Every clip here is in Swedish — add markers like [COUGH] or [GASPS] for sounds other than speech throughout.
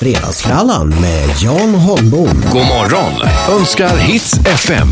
Fredagsfrallan med Jan Holmbom. God morgon önskar Hits FM.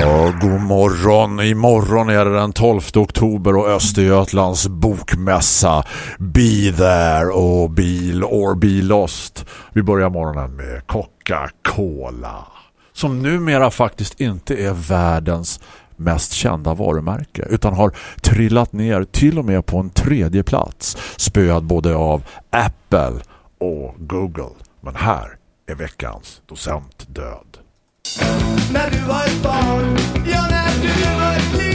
Ja, god morgon. Imorgon är det den 12 oktober och Östergötlands bokmässa. Be there och be or be lost. Vi börjar morgonen med Coca-Cola. Som numera faktiskt inte är världens mest kända varumärke utan har trillat ner till och med på en tredje plats spöad både av Apple och Google. Men här är veckans docent död. När du var ett barn, ja när du var ett liv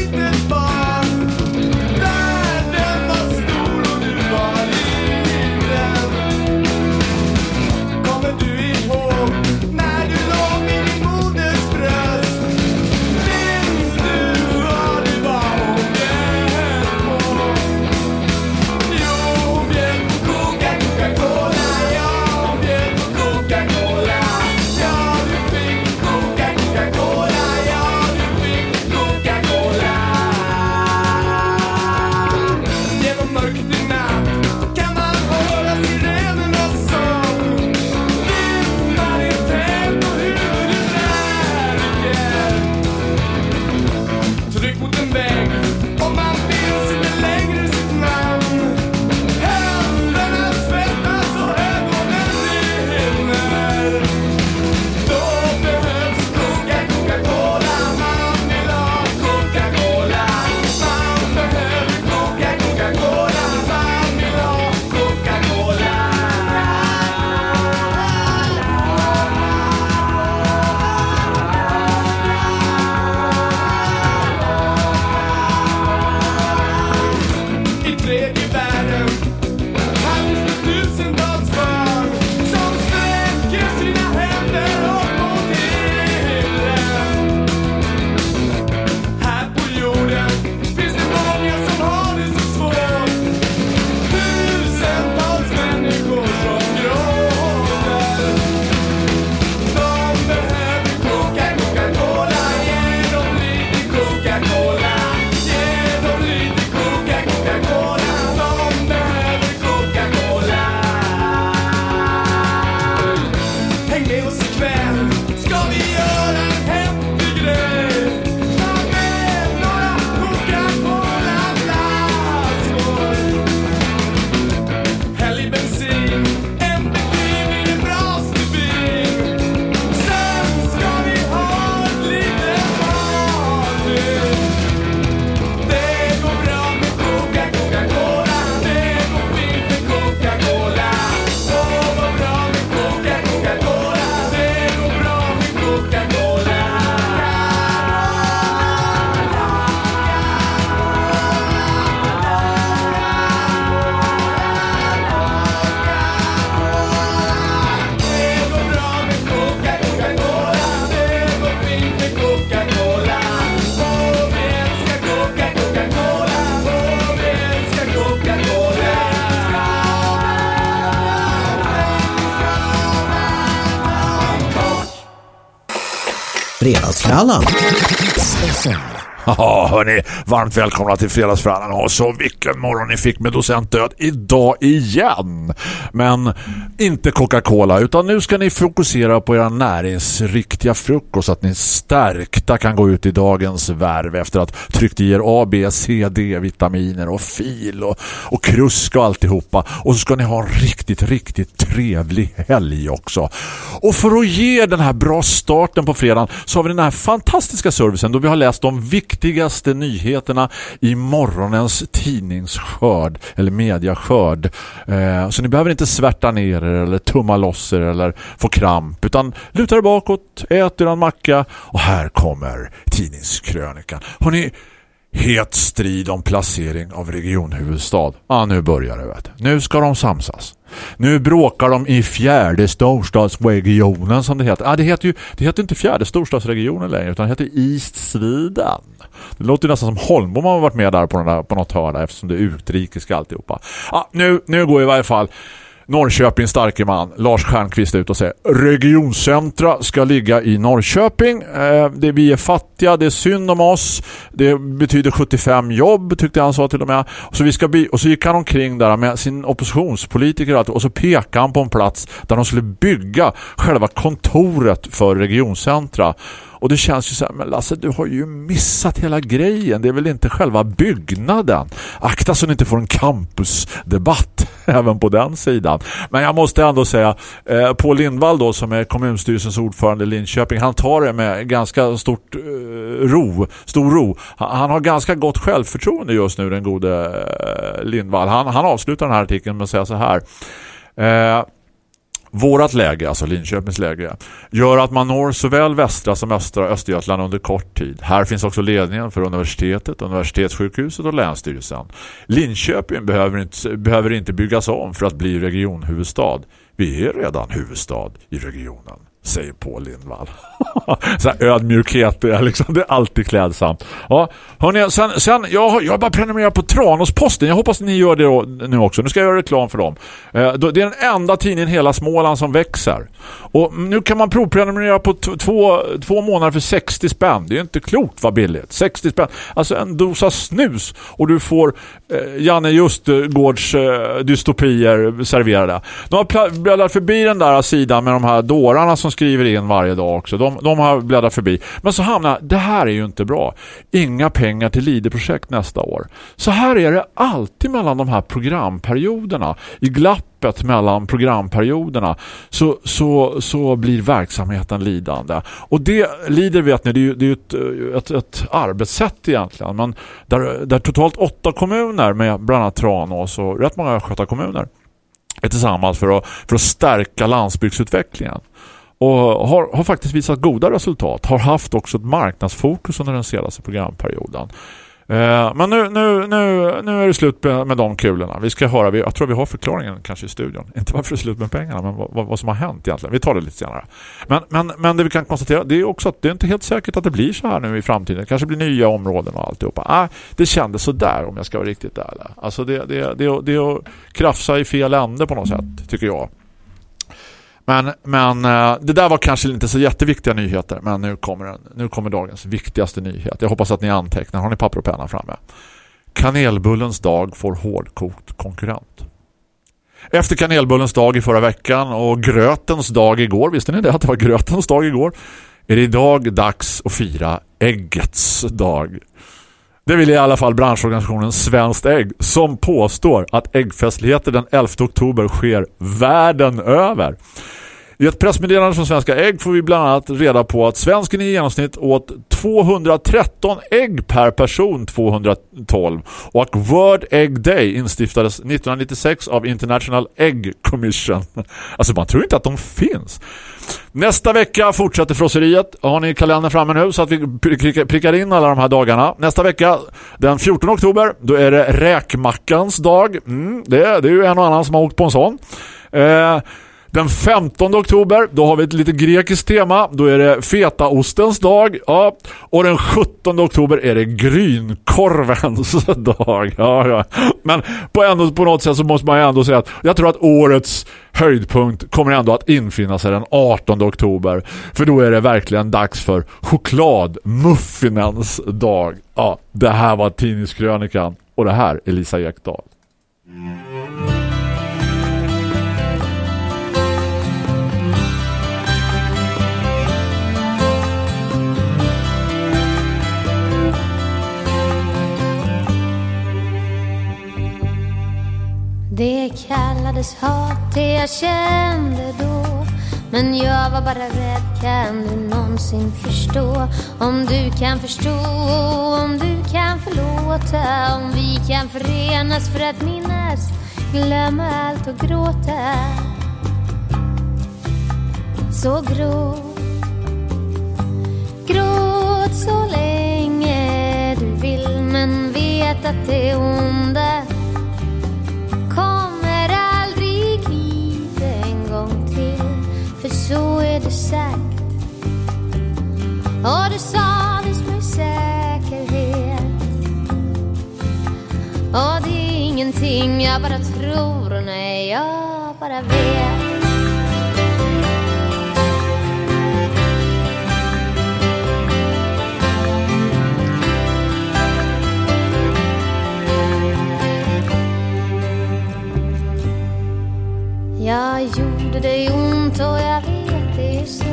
Fredagsfrallan. [LAUGHS] Ja, hörni, varmt välkomna till Fredagsfrallan. Och så vilken morgon ni fick med docent död idag igen. Men inte Coca-Cola, utan nu ska ni fokusera på era näringsriktiga frukost så att ni stärkta kan gå ut i dagens värv efter att tryckt i er A, B, C, D-vitaminer och fil och, och krusk och alltihopa. Och så ska ni ha en riktigt, riktigt trevlig helg också. Och för att ge den här bra starten på fredagen så har vi den här fantastiska servicen då vi har läst de viktigaste nyheterna i morgonens tidningsskörd eller mediaskörd. Eh, så ni behöver inte svärta ner er eller tumma loss er eller få kramp utan luta er bakåt, ät er en macka och här kommer tidningskrönikan. Har ni het strid om placering av regionhuvudstad? Ja, ah, nu börjar det vet. Nu ska de samsas. Nu bråkar de i fjärde storstadsregionen som det heter. Ja, ah, det heter ju det heter inte fjärde storstadsregionen längre utan det heter East Sweden. Det låter ju nästan som Holmbom har varit med där på, den där, på något hörda eftersom det är utrikiska alltihopa. Ja, ah, nu, nu går i varje fall Norrköping starke man Lars Stjernqvist ut och säger regioncentra ska ligga i Norrköping. Eh, det, vi är fattiga, det är synd om oss. Det betyder 75 jobb tyckte han sa till och med. Så vi ska bli, och så gick han omkring där med sin oppositionspolitiker och, allt, och så pekade han på en plats där de skulle bygga själva kontoret för regioncentra. Och det känns ju så här, men Lasse du har ju missat hela grejen. Det är väl inte själva byggnaden. Akta så ni inte får en campusdebatt [LAUGHS] även på den sidan. Men jag måste ändå säga, eh, Paul Lindvall då som är kommunstyrelsens ordförande i Linköping, han tar det med ganska stort eh, ro, stor ro. Han, han har ganska gott självförtroende just nu, den gode eh, Lindvall. Han, han avslutar den här artikeln med att säga så här. Eh, Vårat läge, alltså Linköpings läge, gör att man når såväl västra som östra Östergötland under kort tid. Här finns också ledningen för universitetet, universitetssjukhuset och länsstyrelsen. Linköping behöver inte, behöver inte byggas om för att bli regionhuvudstad. Vi är redan huvudstad i regionen säger Paul Lindvall. [LAUGHS] så här ödmjukhet är liksom, det är alltid klädsamt. Ja, hörni, sen, sen jag, har, jag har bara prenumererat på Tranåsposten. Jag hoppas ni gör det då, nu också. Nu ska jag göra reklam för dem. Eh, då- det är den enda tidningen i hela Småland som växer. Och nu kan man provprenumerera på två, två månader för 60 spänn. Det är inte klokt vad billigt. 60 spänn. Alltså en dosa snus och du får eh, Janne Justgårds eh, dystopier serverade. De har bläddrat förbi den där sidan med de här dårarna som skriver in varje dag också. De, de har bläddrat förbi. Men så hamnar, det här är ju inte bra. Inga pengar till LIDE-projekt nästa år. Så här är det alltid mellan de här programperioderna. I glappet mellan programperioderna så, så, så blir verksamheten lidande. Och det lider vet ni, det är ju, det är ju ett, ett, ett arbetssätt egentligen. Men där, där totalt åtta kommuner med bland annat Tranås och rätt många kommuner är tillsammans för att, för att stärka landsbygdsutvecklingen. Och har, har faktiskt visat goda resultat. Har haft också ett marknadsfokus under den senaste programperioden. Eh, men nu, nu, nu, nu är det slut med, med de kulorna. Vi ska höra, jag tror vi har förklaringen kanske i studion. [LAUGHS] Inte varför det är slut med pengarna, men vad, vad, vad som har hänt egentligen. Vi tar det lite senare. Men, men, men det vi kan konstatera det är också att det är inte helt säkert att det blir så här nu i framtiden. Det kanske blir nya områden och alltihopa. Ah, det kändes så där om jag ska vara riktigt ärlig. Alltså det, det, det, det är att krafsa i fel ände på något sätt, tycker jag. Men, men eh, det där var kanske inte så jätteviktiga nyheter. Men nu kommer, nu kommer dagens viktigaste nyhet. Jag hoppas att ni antecknar. Har ni papper och penna framme? Kanelbullens dag får hårdkokt konkurrent. Efter kanelbullens dag i förra veckan och grötens dag igår, visste ni det att det var grötens dag igår? Är det idag dags att fira äggets dag. Det vill i alla fall branschorganisationen Svenskt Ägg som påstår att äggfestligheter den 11 oktober sker världen över. I ett pressmeddelande från Svenska Ägg får vi bland annat reda på att svensken i genomsnitt åt 213 ägg per person 212 och att World Egg Day instiftades 1996 av International Egg Commission. [LAUGHS] Alltså man tror inte att de finns. Nästa vecka fortsätter frosseriet. Har ni kalendern framme nu så att vi prickar- in alla de här dagarna. Nästa vecka, den 14 oktober, då är det räkmackans dag. Mm, det, är- det är ju en och annan som har åkt på en sån. Eh, den 15 oktober, då har vi ett lite grekiskt tema. Då är det fetaostens dag. Ja. Och den 17 oktober är det grynkorvens [LAUGHS] dag. Ja, ja. Men på, ändå, på något sätt så måste man ju ändå säga att jag tror att årets höjdpunkt kommer ändå att infinna sig den 18 oktober. För då är det verkligen dags för chokladmuffinens dag. Ja, det här var tidningskrönikan. Och det här är Lisa Ekdahl. Det kallades hat, det jag kände då. Men jag var bara rädd, kan du någonsin förstå? Om du kan förstå, om du kan förlåta Om vi kan förenas för att minnas Glömma allt och gråta. Så gråt. Gråt så länge du vill Men vet att det onda kommer aldrig hit en gång till. För så är det sagt Och det sades med säkerhet. Och det är ingenting jag bara tror Nej, jag bara vet. Jag gjorde dig ont och jag vet det är så.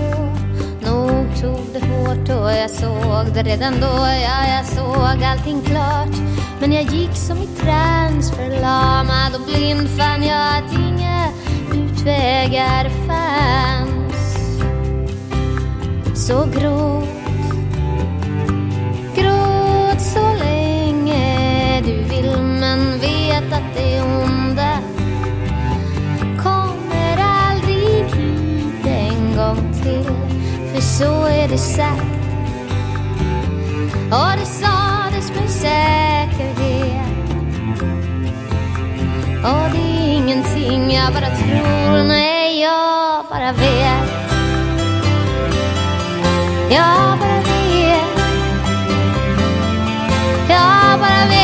Nog tog det hårt och jag såg det redan då. Ja, jag såg allting klart. Men jag gick som i trans förlamad och blind. Fann jag att inga utvägar fanns. Så gråt Gråt så länge du vill. Men vet att det är ont. Det sagt Och det sades med säkerhet. Och det är ingenting jag bara tror. Nej, jag bara vet. Jag bara vet. Jag bara vet.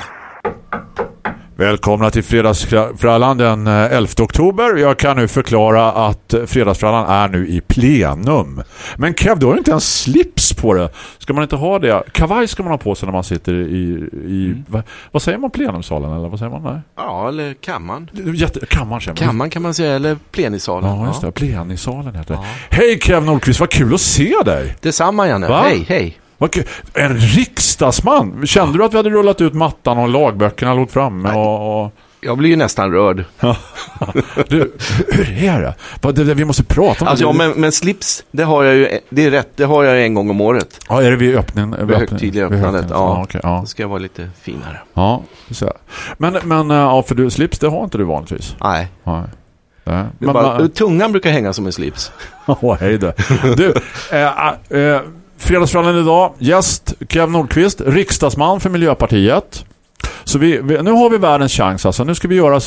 Välkomna till Fredagsfrallan den eh, 11 oktober. Jag kan nu förklara att eh, Fredagsfrallan är nu i plenum. Men Kev, du har inte en slips på det. Ska man inte ha det? Kavaj ska man ha på sig när man sitter i... i vad, vad säger man? Plenumsalen? Eller vad säger man? Nej. Ja, eller kammaren. Jätte, kammaren säger man. Kammaren kan man säga, eller plenisalen. Ja, just det. Plenisalen heter det. Hej Kev Nordqvist, vad kul att se dig! Detsamma Janne. Va? Hej, hej. En riksdagsman! Kände du att vi hade rullat ut mattan och lagböckerna låg framme? Och, och... Jag blir ju nästan rörd. [LAUGHS] Du, hur är det? Vi måste prata om Alltså, det. ja, men, men slips, det har jag ju, det är rätt, det har jag en gång om året. Ja, är det vid öppningen? Vid högtidliga öppnandet. Ja, Ja, okej, ja. Då ska jag vara lite finare. ja jag. Men, men eh, ja, för du, slips, det har inte du vanligtvis. Nej, Nej. Nej. Men, bara, men, tungan brukar hänga som en slips. [LAUGHS] Åh, hej du. Du, eh, eh, fredagsfrallen idag, gäst Kev Nordqvist, riksdagsman för Miljöpartiet. Så vi, vi, nu har vi världens chans alltså. Nu ska vi göra eh,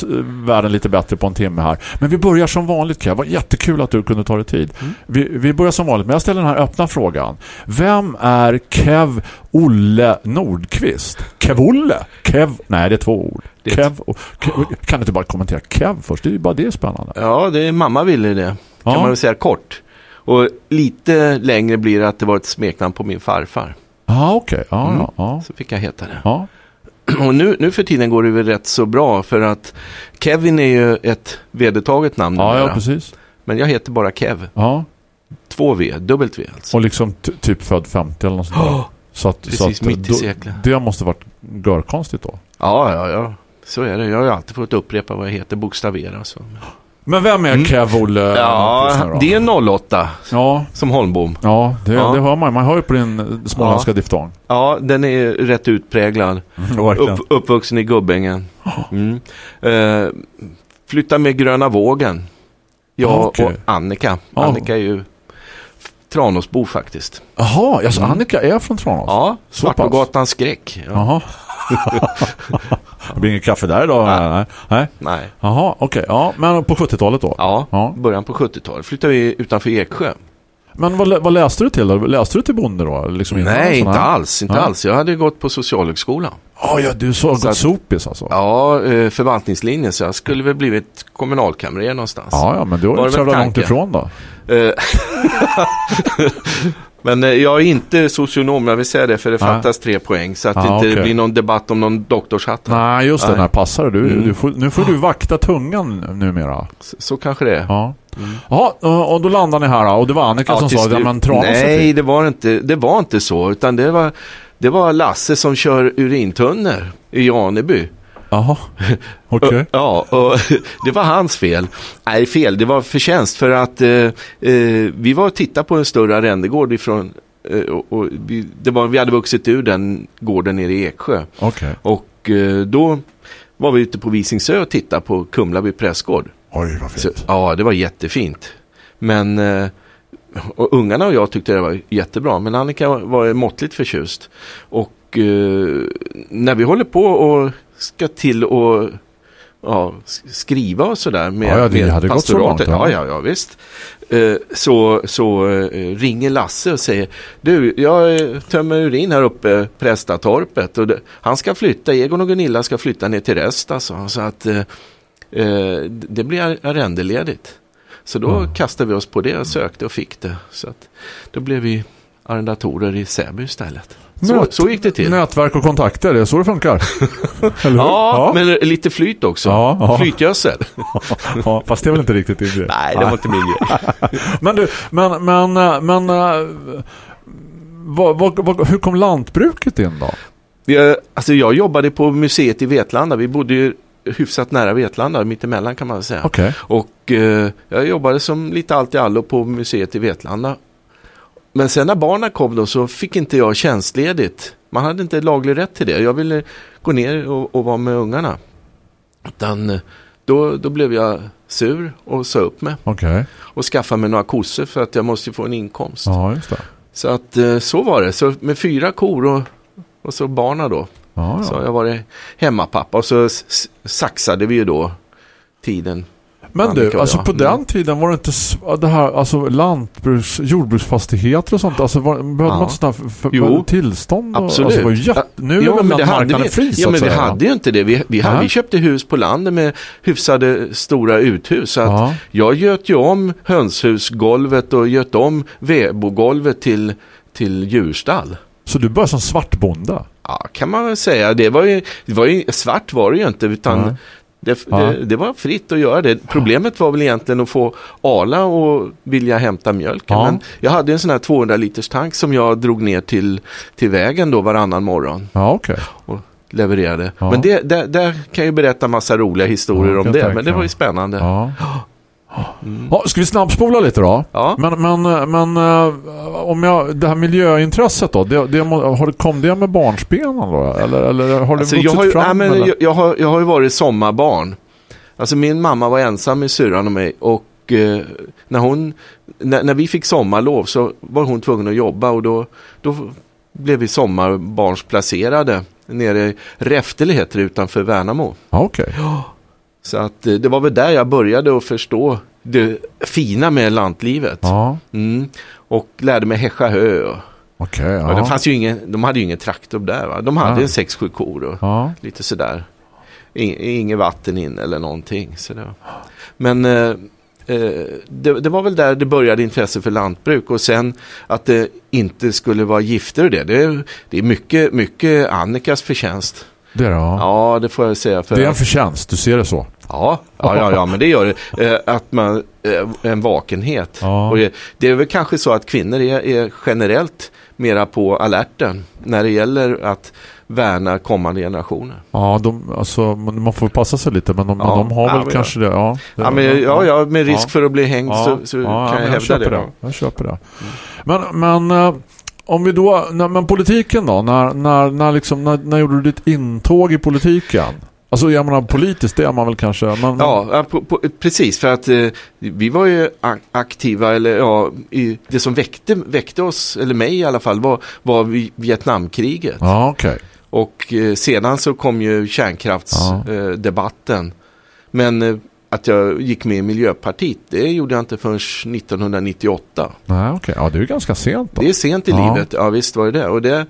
världen lite bättre på en timme här. Men vi börjar som vanligt Kev. Vad jättekul att du kunde ta dig tid. Vi, vi börjar som vanligt. Men jag ställer den här öppna frågan. Vem är Kev Olle Nordqvist? Kev Olle? Kev? Nej, det är två ord. Är Kev, och, Kev, kan du inte bara kommentera Kev först? Det är ju bara det spännande. Ja, det är, mamma ville det. Kan Ja. man väl säga kort. Och lite längre blir det att det var ett smeknamn på min farfar. Ja, okej. Ja, Mm. ja. Så fick jag heta det. ja. [CLEARS THROAT] Och nu, nu för tiden går det väl rätt så bra för att Kevin är ju ett vedertaget namn Ja, ja, precis. Men jag heter bara Kev. Ja. Två V, dubbelt V alltså. Och liksom typ född 50 eller något sånt där. Så att, Precis, så att, mitt i seklet. Det måste varit görkonstigt då. Ja, ja, ja. Så är det. Jag har ju alltid fått upprepa vad jag heter, bokstavera så. Men vem är Mm. Kev Olle? Ja, det är 08 Ja, som Holmbom. ja, det, Ja. det hör man. Man hör ju på din småländska diftong. Ja, den är rätt utpräglad. Upp, uppvuxen i Gubbängen. Mm. Eh, flytta med Gröna Vågen. Jag Ja, okej. och Annika. Ja. Annika är ju Tranåsbo faktiskt. Jaha, alltså Annika är från Tranås? Mm. Ja, Så Svartågatans skräck. Ja. Jaha. [LAUGHS] det blir ingen kaffe där idag? Nej. Nej. Nej. Nej. Jaha, okej. Ja, men på 70-talet då? Ja, Ja. början på 70-talet flyttade vi utanför Eksjö. Men vad, vad läste du till då? Läste du till bonde då? Liksom Nej, inte alls. Inte Ja. alls. Jag hade gått på socialhögskola. Ja, ja, du så, Så gått sopis alltså? Ja, eh, förvaltningslinjen. Så jag skulle väl blivit kommunalkamrer någonstans. Ja, ja, men du Var var det inte så långt ifrån då. [LAUGHS] [LAUGHS] Eh, Men eh, jag är inte socionom, jag vill säga det, för det fattas tre poäng. Så att Ah, det inte okej. blir någon debatt om någon doktorshatt. Nej, just det. Nej. När passar det? Du, Mm. du får, nu får du vakta tungan numera. Så, så kanske det är. Ja. Jaha, och och då landade ni här och det var Annika Ja, som sa att ja, Tranås är Nej, det var, inte, det var inte så. Utan det var, det var Lasse som kör urintunnor i Janeby. Jaha, [LAUGHS] okej. Ja, och [LAUGHS] det var hans fel. Nej, fel. Det var förtjänst för att eh, eh, vi var och tittade på en större arrendegård ifrån eh, och, och vi, det var, vi hade vuxit ur den gården nere i Eksjö. Okej. Och eh, då var vi ute på Visingsö och tittade på Kumlaby prästgård. Oj, vad Så, fint. ja, det var jättefint. Men eh, och ungarna och jag tyckte det var jättebra. Men Annika var, var måttligt förtjust. Och när vi håller på och ska till och ja, skriva och sådär med, Ja, ja, det med hade gått så långt, ja. ja, ja, visst. Eh, så så eh, ringer Lasse och säger Du, jag eh, tömmer urin här uppe, Prästatorpet. Och det, han ska flytta, Egon och Gunilla ska flytta ner till Rästa. Så, så att eh, det blir ar- arrendeledigt. Så då Mm. kastade vi oss på det och sökte och fick det. Så att då blev vi arrendatorer i Säby istället. Så, Nät- så gick det till. Nätverk och kontakter, det är så det funkar. [LAUGHS] Hur? Ja, men lite flyt också. Ja, ja. Flytgödsel. [LAUGHS] ja, fast det är väl inte riktigt din grej. Nej, det var inte min grej. [LAUGHS] Men du, men, men, men eh, vad, vad, vad, hur kom lantbruket in då? Jag, alltså jag jobbade på museet i Vetlanda. Vi bodde ju hyfsat nära Vetlanda, mittemellan kan man säga. Okej. Och eh, jag jobbade som lite allt i allo på museet i Vetlanda. Men sen när barnen kom då så fick inte jag tjänstledigt. Man hade inte laglig rätt till det. Jag ville gå ner och, och vara med ungarna. Utan eh, då, då blev jag sur och sa upp mig. Okej. Och skaffade mig några kossor för att jag måste få en inkomst. Ja. Så att eh, så var det. Så med fyra kor och, och så barna då. Ja, Så ja. jag varit hemmapappa. Och så saxade vi ju då tiden. Men du, alltså på Mm. den tiden var det inte det här, alltså lantbruks, jordbruksfastigheter och sånt, alltså var, behövde Ja. man sådana här tillstånd? Och, Absolut. Alltså, var ju jätte, nu är Ja, väl men det den hade marknaden fri Ja, men vi säga. hade ju inte det. Vi, vi, hade, vi köpte hus på landet med hyfsade stora uthus. Så att Ja. Jag göt ju om hönshusgolvet och göt om vedbogolvet till, till djurstall. Så du började som svartbonde? Ja, kan man väl säga. Det var ju, det var ju svart var det ju inte utan Nej. Det, Ja. det, det var fritt att göra det. Problemet var väl egentligen att få Arla och vilja hämta mjölken. Ja. Men jag hade en sån här 200 liters tank som jag drog ner till, till vägen då varannan morgon Ja, okej. och levererade. Men det, där, där kan jag berätta massa roliga historier om det. Men det var ju spännande. Ja. Ja, ska vi snabbspola lite då? Ja. Men, men, men eh, om jag, det här miljöintresset då, det, det, har det, kom det med barnsbenen då? Eller, eller har det Alltså, jag, har fram? nej, men jag, jag, har, jag har ju varit sommarbarn. Alltså min mamma var ensam med syrran och mig och eh, när, hon, när, när vi fick sommarlov så var hon tvungen att jobba och då, då blev vi sommarbarnsplacerade nere i Räftele heter det utanför Värnamo. Ja, okej. Så att eh, det var väl där jag började att förstå det fina med lantlivet. Ja, Mm. Och lärde mig häscha hö. Okej. ja. ja. det fanns ju ingen, de hade ju ingen traktor där. Va? De hade Nej. en sex, sju kor och ja. lite sådär. In, inget vatten in eller någonting. Så det var. Men eh, eh, det, det var väl där det började intresse för lantbruk och sen att det inte skulle vara gifter och det. Det, det är mycket, mycket Annikas förtjänst. Det ja. Ja, det får jag säga. För Det är en förtjänst, du ser det så. Ja, ja, ja, ja, men det gör det. Eh, att man, eh, en vakenhet. Ja. Och det, det är väl kanske så att kvinnor är, är generellt mera på alerten när det gäller att värna kommande generationer. Ja, de, alltså, man får passa sig lite, men de, Ja. men de har Ja, väl men kanske det. Ja, det, Ja, men, ja, ja, med risk Ja. för att bli hängd så, så ja, kan jag men hävda det. det. Jag köper det. Men, men eh, om vi då, när, men politiken då, när, när, när, liksom, när, när gjorde du ditt intåg i politiken? Alltså jag menar politiskt, det är man väl kanske. Men, Ja, ja, på, på, precis. För att eh, vi var ju aktiva, eller ja, i, det som väckte, väckte oss, eller mig i alla fall, var, var vi- Vietnamkriget. Ja, okej. Och eh, sedan så kom ju kärnkraftsdebatten. Eh, debatten. Men eh, att jag gick med i Miljöpartiet, det gjorde jag inte förrän 1998. Nej, okej. Ja, det är ju ganska sent då. Det är sent i Ja. livet, ja visst var det det. Och det,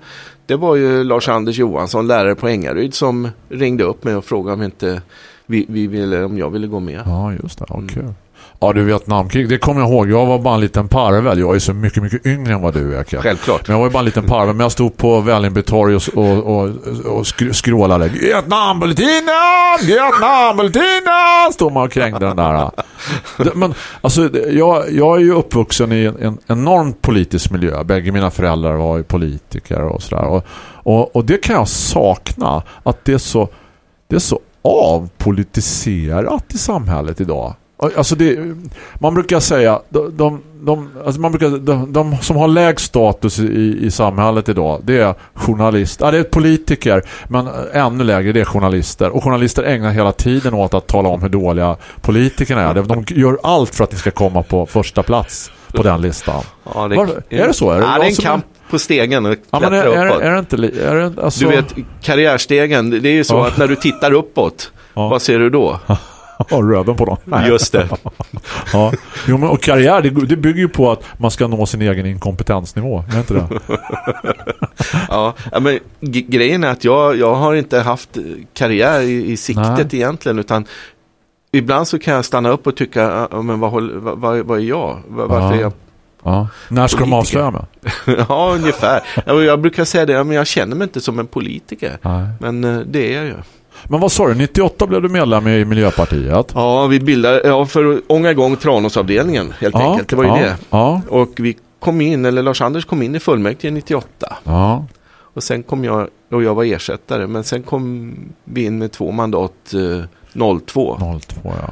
det var ju Lars-Anders Johansson, lärare på Ängaryd, som ringde upp mig och frågade om, inte vi, vi ville, om jag ville gå med. Ja, just det. Ja, Mm. Ja, du Vietnamkrig, det kommer jag ihåg. Jag var bara en liten parvel. Jag är så mycket, mycket yngre än vad du är, Ken. Självklart. Men jag var bara en liten parvel. Men jag stod på Vällingby torg och, och, och, och skr- skrålade. Vietnambulletinen! Vietnambulletinen! Stod man och krängde den där. Men alltså, jag, jag är ju uppvuxen i en, en enormt politisk miljö. Bägge mina föräldrar var ju politiker och sådär. Och, och, och det kan jag sakna. Att det är så, det är så avpolitiserat i samhället idag. Alltså det, man brukar säga de, de, de, alltså man brukar, de, de som har lägst status i, i samhället idag det är journalister, ja, det är politiker men ännu lägre det är journalister och journalister ägnar hela tiden åt att tala om hur dåliga politikerna är. De gör allt för att de ska komma på första plats på den listan. Ja, det, Var- är det så? Är det ja, det är en kamp på stegen och Ja, klättra är, är, uppåt. är det inte är det, alltså, Du vet, karriärstegen, det är ju så Ja. att när du tittar uppåt, vad ser du då? [LAUGHS] [LAUGHS] har röven på dem. Nej. Just det. [LAUGHS] Ja. Jo, men, och karriär, det, det bygger ju på att man ska nå sin egen inkompetensnivå. Är inte det? [LAUGHS] Ja, men grejen är att jag, jag har inte haft karriär i, i siktet Nej. egentligen utan ibland så kan jag stanna upp och tycka, men vad, vad, vad, vad är jag? Var- Varför Ja. är jag? Ja. När ska de Politiker. avslöja mig? ja, ungefär. Jag brukar säga det, men jag känner mig inte som en politiker. Nej. Men eh, det är jag ju. Men vad sa du? 98 blev du medlem i Miljöpartiet? Ja, vi bildade, ja, för att ånga igång Tranåsavdelningen helt enkelt. Det var ju ja, det. Ja, Och vi kom in, eller Lars-Anders kom in i fullmäktige 98. ja. Och sen kom jag, och jag var ersättare, men sen kom vi in med två mandat eh, 02. 02 ja.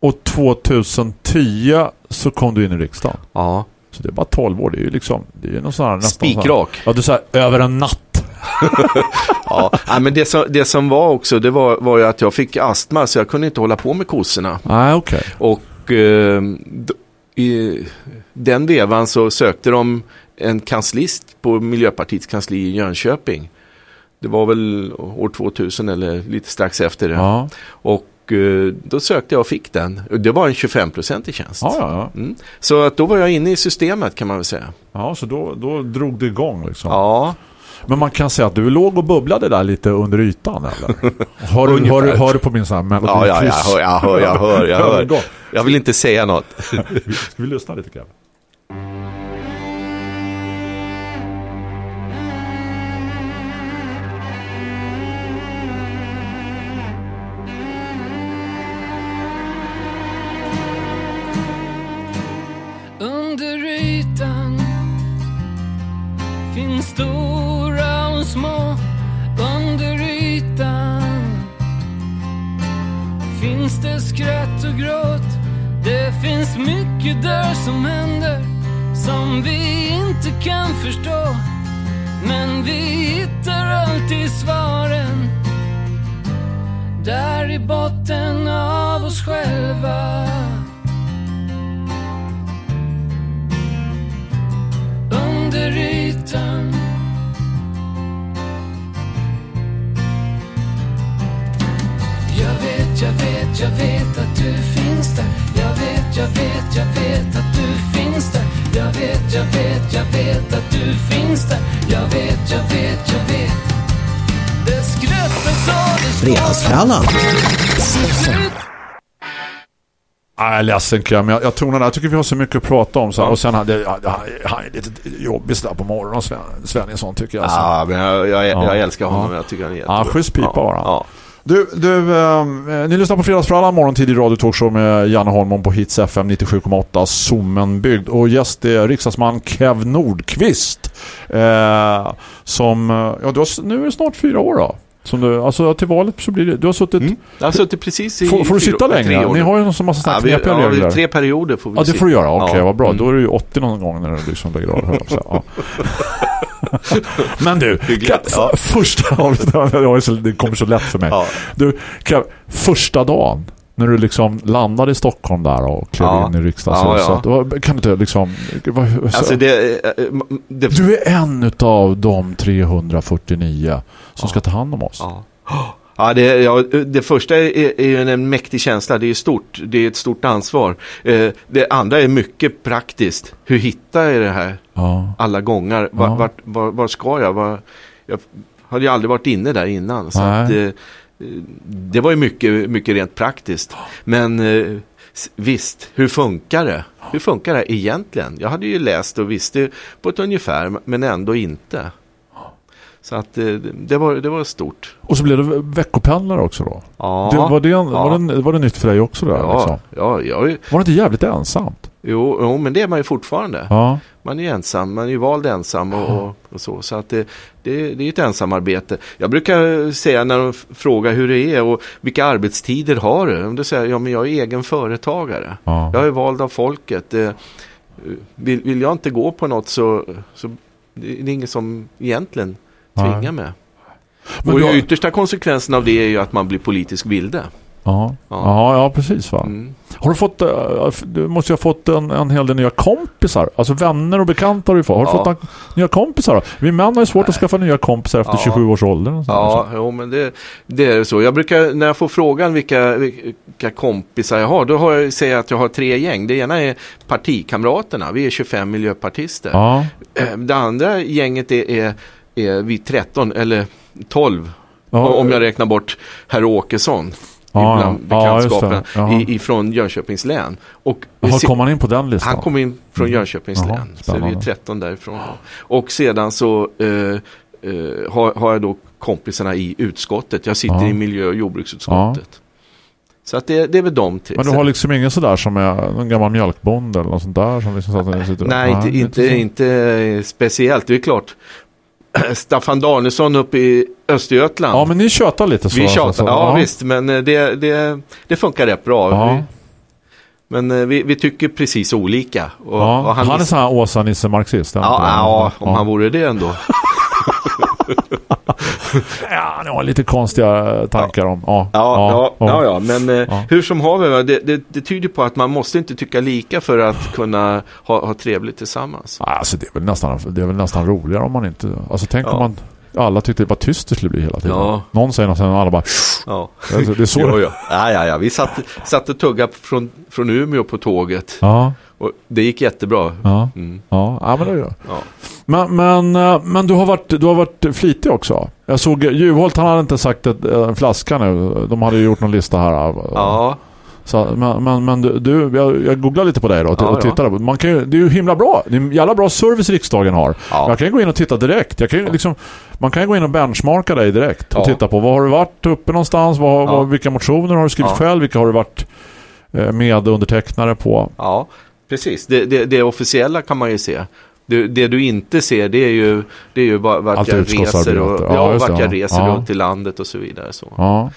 Och 2010 så kom du in i riksdagen. Ja, Så det är bara 12 år. Det är ju liksom, det är ju någon sån här nästan så här- spikrak. Ja, du sa över en natt. [LAUGHS] Ja, men det som, det som var också, det var, var ju att jag fick astma så jag kunde inte hålla på med kossorna. Nej, okej. Och eh, i den vevan så sökte de en kanslist på Miljöpartiets kansli i Jönköping. Det var väl år 2000 eller lite strax efter det. Ja. Och eh, då sökte jag och fick den. Det var en 25% i tjänst. Ja, ja, ja. Mm. Så att då var jag inne i systemet kan man väl säga. Ja, så då, då drog det igång liksom. Ja, Men man kan säga att du låg och bubblade där lite under ytan, eller? Hör du, hör, hör du på min sån här melodi? ja, ja jag hör, jag hör, jag hör. Jag, hör. Gott. jag vill inte säga något. [LAUGHS] Ska vi lyssna lite, Kev? Små Under ytan finns det skratt och gråt? Det finns mycket där som händer som vi inte kan förstå. Men vi hittar alltid svaren där i botten av oss själva. Jag vet, jag att du finns där Jag vet, jag vet, jag vet att du finns där Jag vet, jag vet, jag vet att du finns där Jag vet, jag vet, jag vet Det skrattas och det Fredagsfrallan. Nej, jag är ledsen men jag, jag tonar där. Jag tycker vi har så mycket att prata om. Så, Och sen hade jag, jag, han är lite jobbigt där på morgonen, Sven, Svenningsson tycker jag. Så. Ja, men jag, jag, jag Ja. älskar honom. Ja. Jag tycker han är Ja, jättebra. schysst pipa bara. Ja. Du, du ehm, eh, ni lyssnar på Fredagsfrallan morgontid i Radio Talkshow med Janne Holmon på Hits FM 97,8 Sommenbygd. Och gäst är riksdagsman Kev Nordqvist. Eh, som, eh, ja du har, nu är det snart fyra år då. Som du, alltså till valet så blir det, du har suttit, Mm. Jag har suttit precis i får, får du sitta längre? Ni har ju en massa ja, knepiga ja, vi, regler. tre perioder får vi Ja, det får du göra. Okej, Ja. vad bra. Mm. Då är det ju 80 någon gång när du liksom lägger av. Ja. [LAUGHS] Men du, ja. första [LAUGHS] det kommer så lätt för mig. Ja. Du, första dagen när du liksom landade i Stockholm där och klev Ja. in i riksdagshuset. Ja, vad- Kan du inte liksom... Alltså det, eh, eh, det, Du är en av de 349 som ska ta hand om oss. Ja. [GASPS] Ja, det, ja, det första är, är en mäktig känsla. Det är stort. Det är ett stort ansvar. Eh, det andra är mycket praktiskt. Hur hittar jag det här Ja. alla gånger? Var, Ja. vart, var, var ska jag? Var, jag hade ju aldrig varit inne där innan. Så att, eh, det var ju mycket, mycket rent praktiskt. Men eh, visst, hur funkar det? Hur funkar det egentligen? Jag hade ju läst och visste på ett ungefär, men ändå inte. Så att eh, det var, det var stort. Och så blev du veckopendlare också då. Ja, det, var, det, ja. var, det, var det nytt för dig också? Där, Ja, liksom? ja, jag, Var det inte jävligt ensamt? Jo, jo, men det är man ju fortfarande. Ja. Man är ju ensam, man är ju vald ensam och, och, och så. Så att det, det, det är ett ensamarbete. Jag brukar säga när de frågar hur det är och vilka arbetstider har du? Då säger jag, ja men jag är egen företagare. Ja. Jag är vald av folket. Eh, Vill, vill jag inte gå på något så, så det är ingen som egentligen tvingar Nej. mig. Men och du har- yttersta konsekvensen av det är ju att man blir politisk vilde. Ja. Ja. Ja. precis va. Mm. Har du fått, eh, du måste ju ha fått en, en hel del nya kompisar. Alltså vänner och bekanta har du fått. Har du Ja. fått nya kompisar då? Vi män har ju svårt att skaffa nya kompisar efter Ja. 27 års ålder. Ja, jo, men det, det är så. Jag brukar, när jag får frågan vilka, vilka kompisar jag har, då har jag, säger jag att jag har tre gäng. Det ena är partikamraterna, vi är 25 miljöpartister. Ja. Eh, Det andra gänget är, är, är vi 13 eller 12. Ja. Om jag räknar bort herr Åkesson. Ja, ja, det. bekantskapen i, ifrån Jönköpings län. Och Jaha, se- kom han in på den listan? han kom in från Mhm. Jönköpings Jaha, län. Så vi är spännande. 13 därifrån. Och sedan så eh, eh, har, har jag då kompisarna i utskottet. Jag sitter Ja. i miljö och jordbruksutskottet. Så att det, det är väl de tre. Men du har liksom ingen sådär som är en gammal mjölkbonde eller något sånt där som liksom sitter Nej, inte, inte, så. inte speciellt. Det är klart. [CLEARS THROAT] Staffan Danielsson uppe i Östergötland. Ja, men ni tjötar lite så. vi så- tjatar, så- ja, visst, men eh, det, det, det funkar rätt bra. Ja. Vi, men eh, vi, vi tycker precis olika. Och, Ja. och han, är miss- sån här Åsa-Nisse-marxist. ja, ja, om han vore det ändå. [LAUGHS] Ja, han har lite konstiga tankar om. Ja, Ja, ja, ja, ja, men eh, hur som haver, det, det, det tyder på att man måste inte tycka lika för att kunna ha, ha trevligt tillsammans. Alltså det är, väl nästan, det är väl nästan roligare om man inte... Alltså tänk om man... Alla tyckte det var tyst det skulle bli hela tiden. Ja. Någon säger något sen och alla bara... Ja, Alltså, det är så jo, ja. Ja, ja, ja. Vi satt, satt och tuggade från, från Umeå på tåget Ja, och det gick jättebra. ja, Mm. ja, ja men det gör Ja. men, men, eh, men du har varit, du har varit flitig också. Jag såg Juholt, han hade inte sagt en flaska nu. De hade ju gjort någon lista här. Ja, Så, men men, men du, du jag, jag googlade lite på dig då och, Ja, och tittade. på- Man kan ju, det är ju himla bra. Det är en jävla bra service riksdagen har. Ja. Jag kan gå in och titta direkt. Jag kan liksom, man kan gå in och benchmarka dig direkt och Ja. titta på vad har du varit uppe någonstans? Vad, Ja. vad, vilka motioner har du skrivit Ja. själv? Vilka har du varit eh, medundertecknare på? ja precis. Det, det, det officiella kan man ju se. Det, det du inte ser det är ju, det är ju bara vart Allt jag reser, och, Ja, ja, vart jag ja. reser Ja. runt i landet och så vidare. Så. Ja.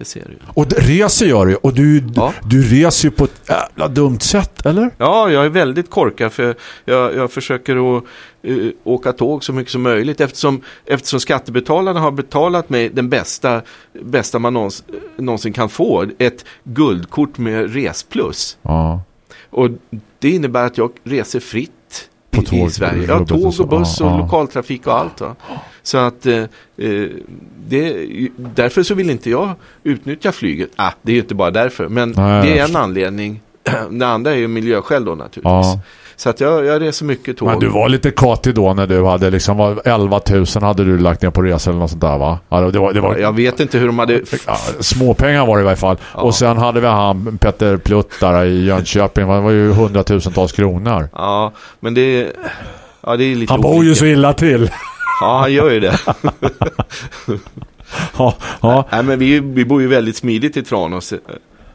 Det ser du. Och reser gör du och du, Ja. du reser ju på ett jävla dumt sätt, eller? Ja, jag är väldigt korkad för jag, jag försöker att eh, åka tåg så mycket som möjligt eftersom, eftersom skattebetalarna har betalat mig den bästa, bästa man någons, någonsin kan få. Ett guldkort med resplus. Ja. Och det innebär att jag reser fritt På i, tåg, i Sverige. Ja, och tåg och buss och ja. lokaltrafik och allt. Va? [GASPS] Så att eh, eh, det, därför så vill inte jag utnyttja flyget. Ah, det är ju inte bara därför, men Nej, det är en anledning. [CLEARS THROAT] Det andra är ju miljöskäl då naturligtvis. Ja. Så att jag, jag reser mycket tåg. Men du var lite katig då när du hade liksom var 11 000 hade du lagt ner på resor eller något sånt där va? Ja, det var, det var, Jag vet inte hur de hade... Ja, småpengar var det i varje fall. Ja. Och sen hade vi han Petter Plutt där i Jönköping. Det var ju hundratusentals kronor. Ja, men det. Ja, det är lite Han bor ju så illa till. Ja, han gör ju det. [LAUGHS] Ja, ja. Nej, men vi, vi bor ju väldigt smidigt i Tranås.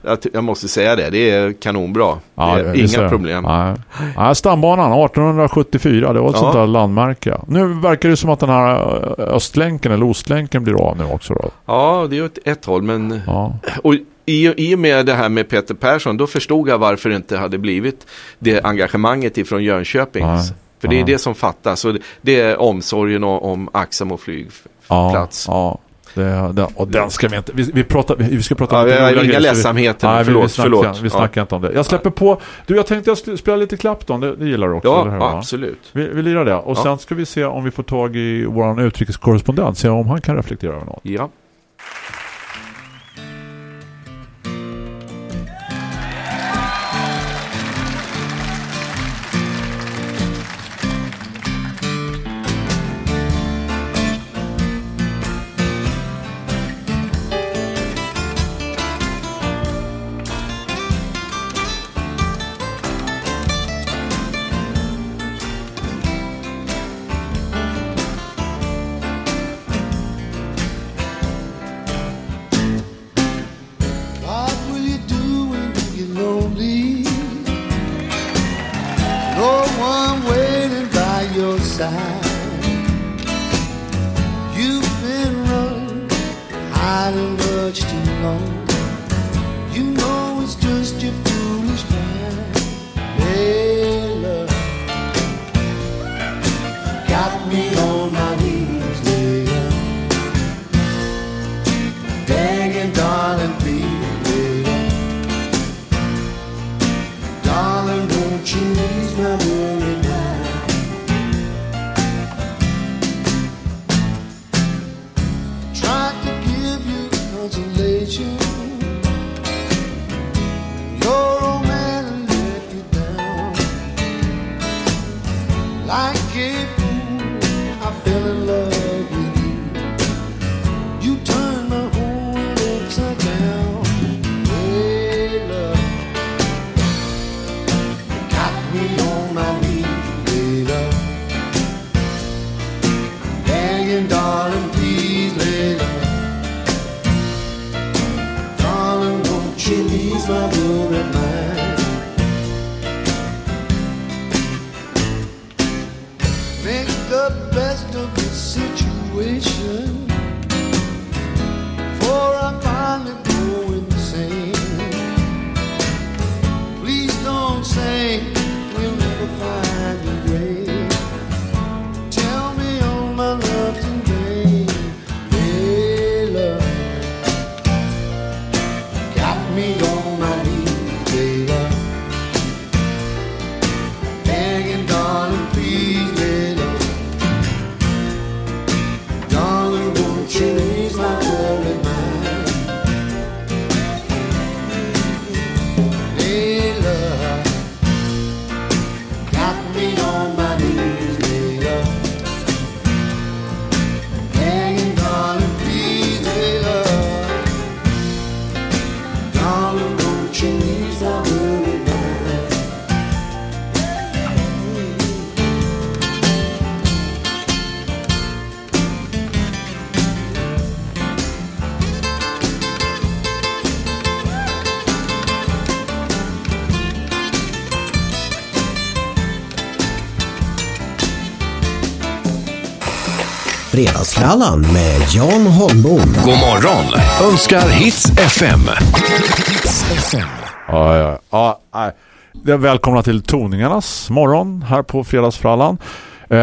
Jag, jag måste säga det, det är kanonbra. Ja, det är inga det. problem. Nej. Nej, stambanan 1874, det var ett Ja. sånt där landmärke. Nu verkar det som att den här östlänken eller ostlänken blir av nu också då. Ja, det är åt ett håll, men... Ja. Och i, I och med det här med Peter Persson, då förstod jag varför det inte hade blivit det engagemanget ifrån Jönköping. Nej. För det är Ja. det som fattas. Och det, är omsorgen om, om Axamo flygplats. Ja. Det, det, och den ska vi inte... Vi, vi, pratar, vi, vi ska prata Ja, har roliga inga vi- ledsamheter. Nej, vi, förlåt. vi snackar, förlåt. vi snackar inte om det. Jag släpper på... Du, jag tänkte jag spela lite Clapton. Det, det gillar du också, Ja, hur? ja absolut. Vi, vi lirar det. Och Ja. sen ska vi se om vi får tag i vår utrikeskorrespondent. Se om han kan reflektera över något. Ja. Fredagsfrallan med Jan Holmbom. God morgon önskar Hits FM. Ja, ja, ja. nej. Det är välkomna till Toningarnas morgon här på Fredagsfrallan. Eh,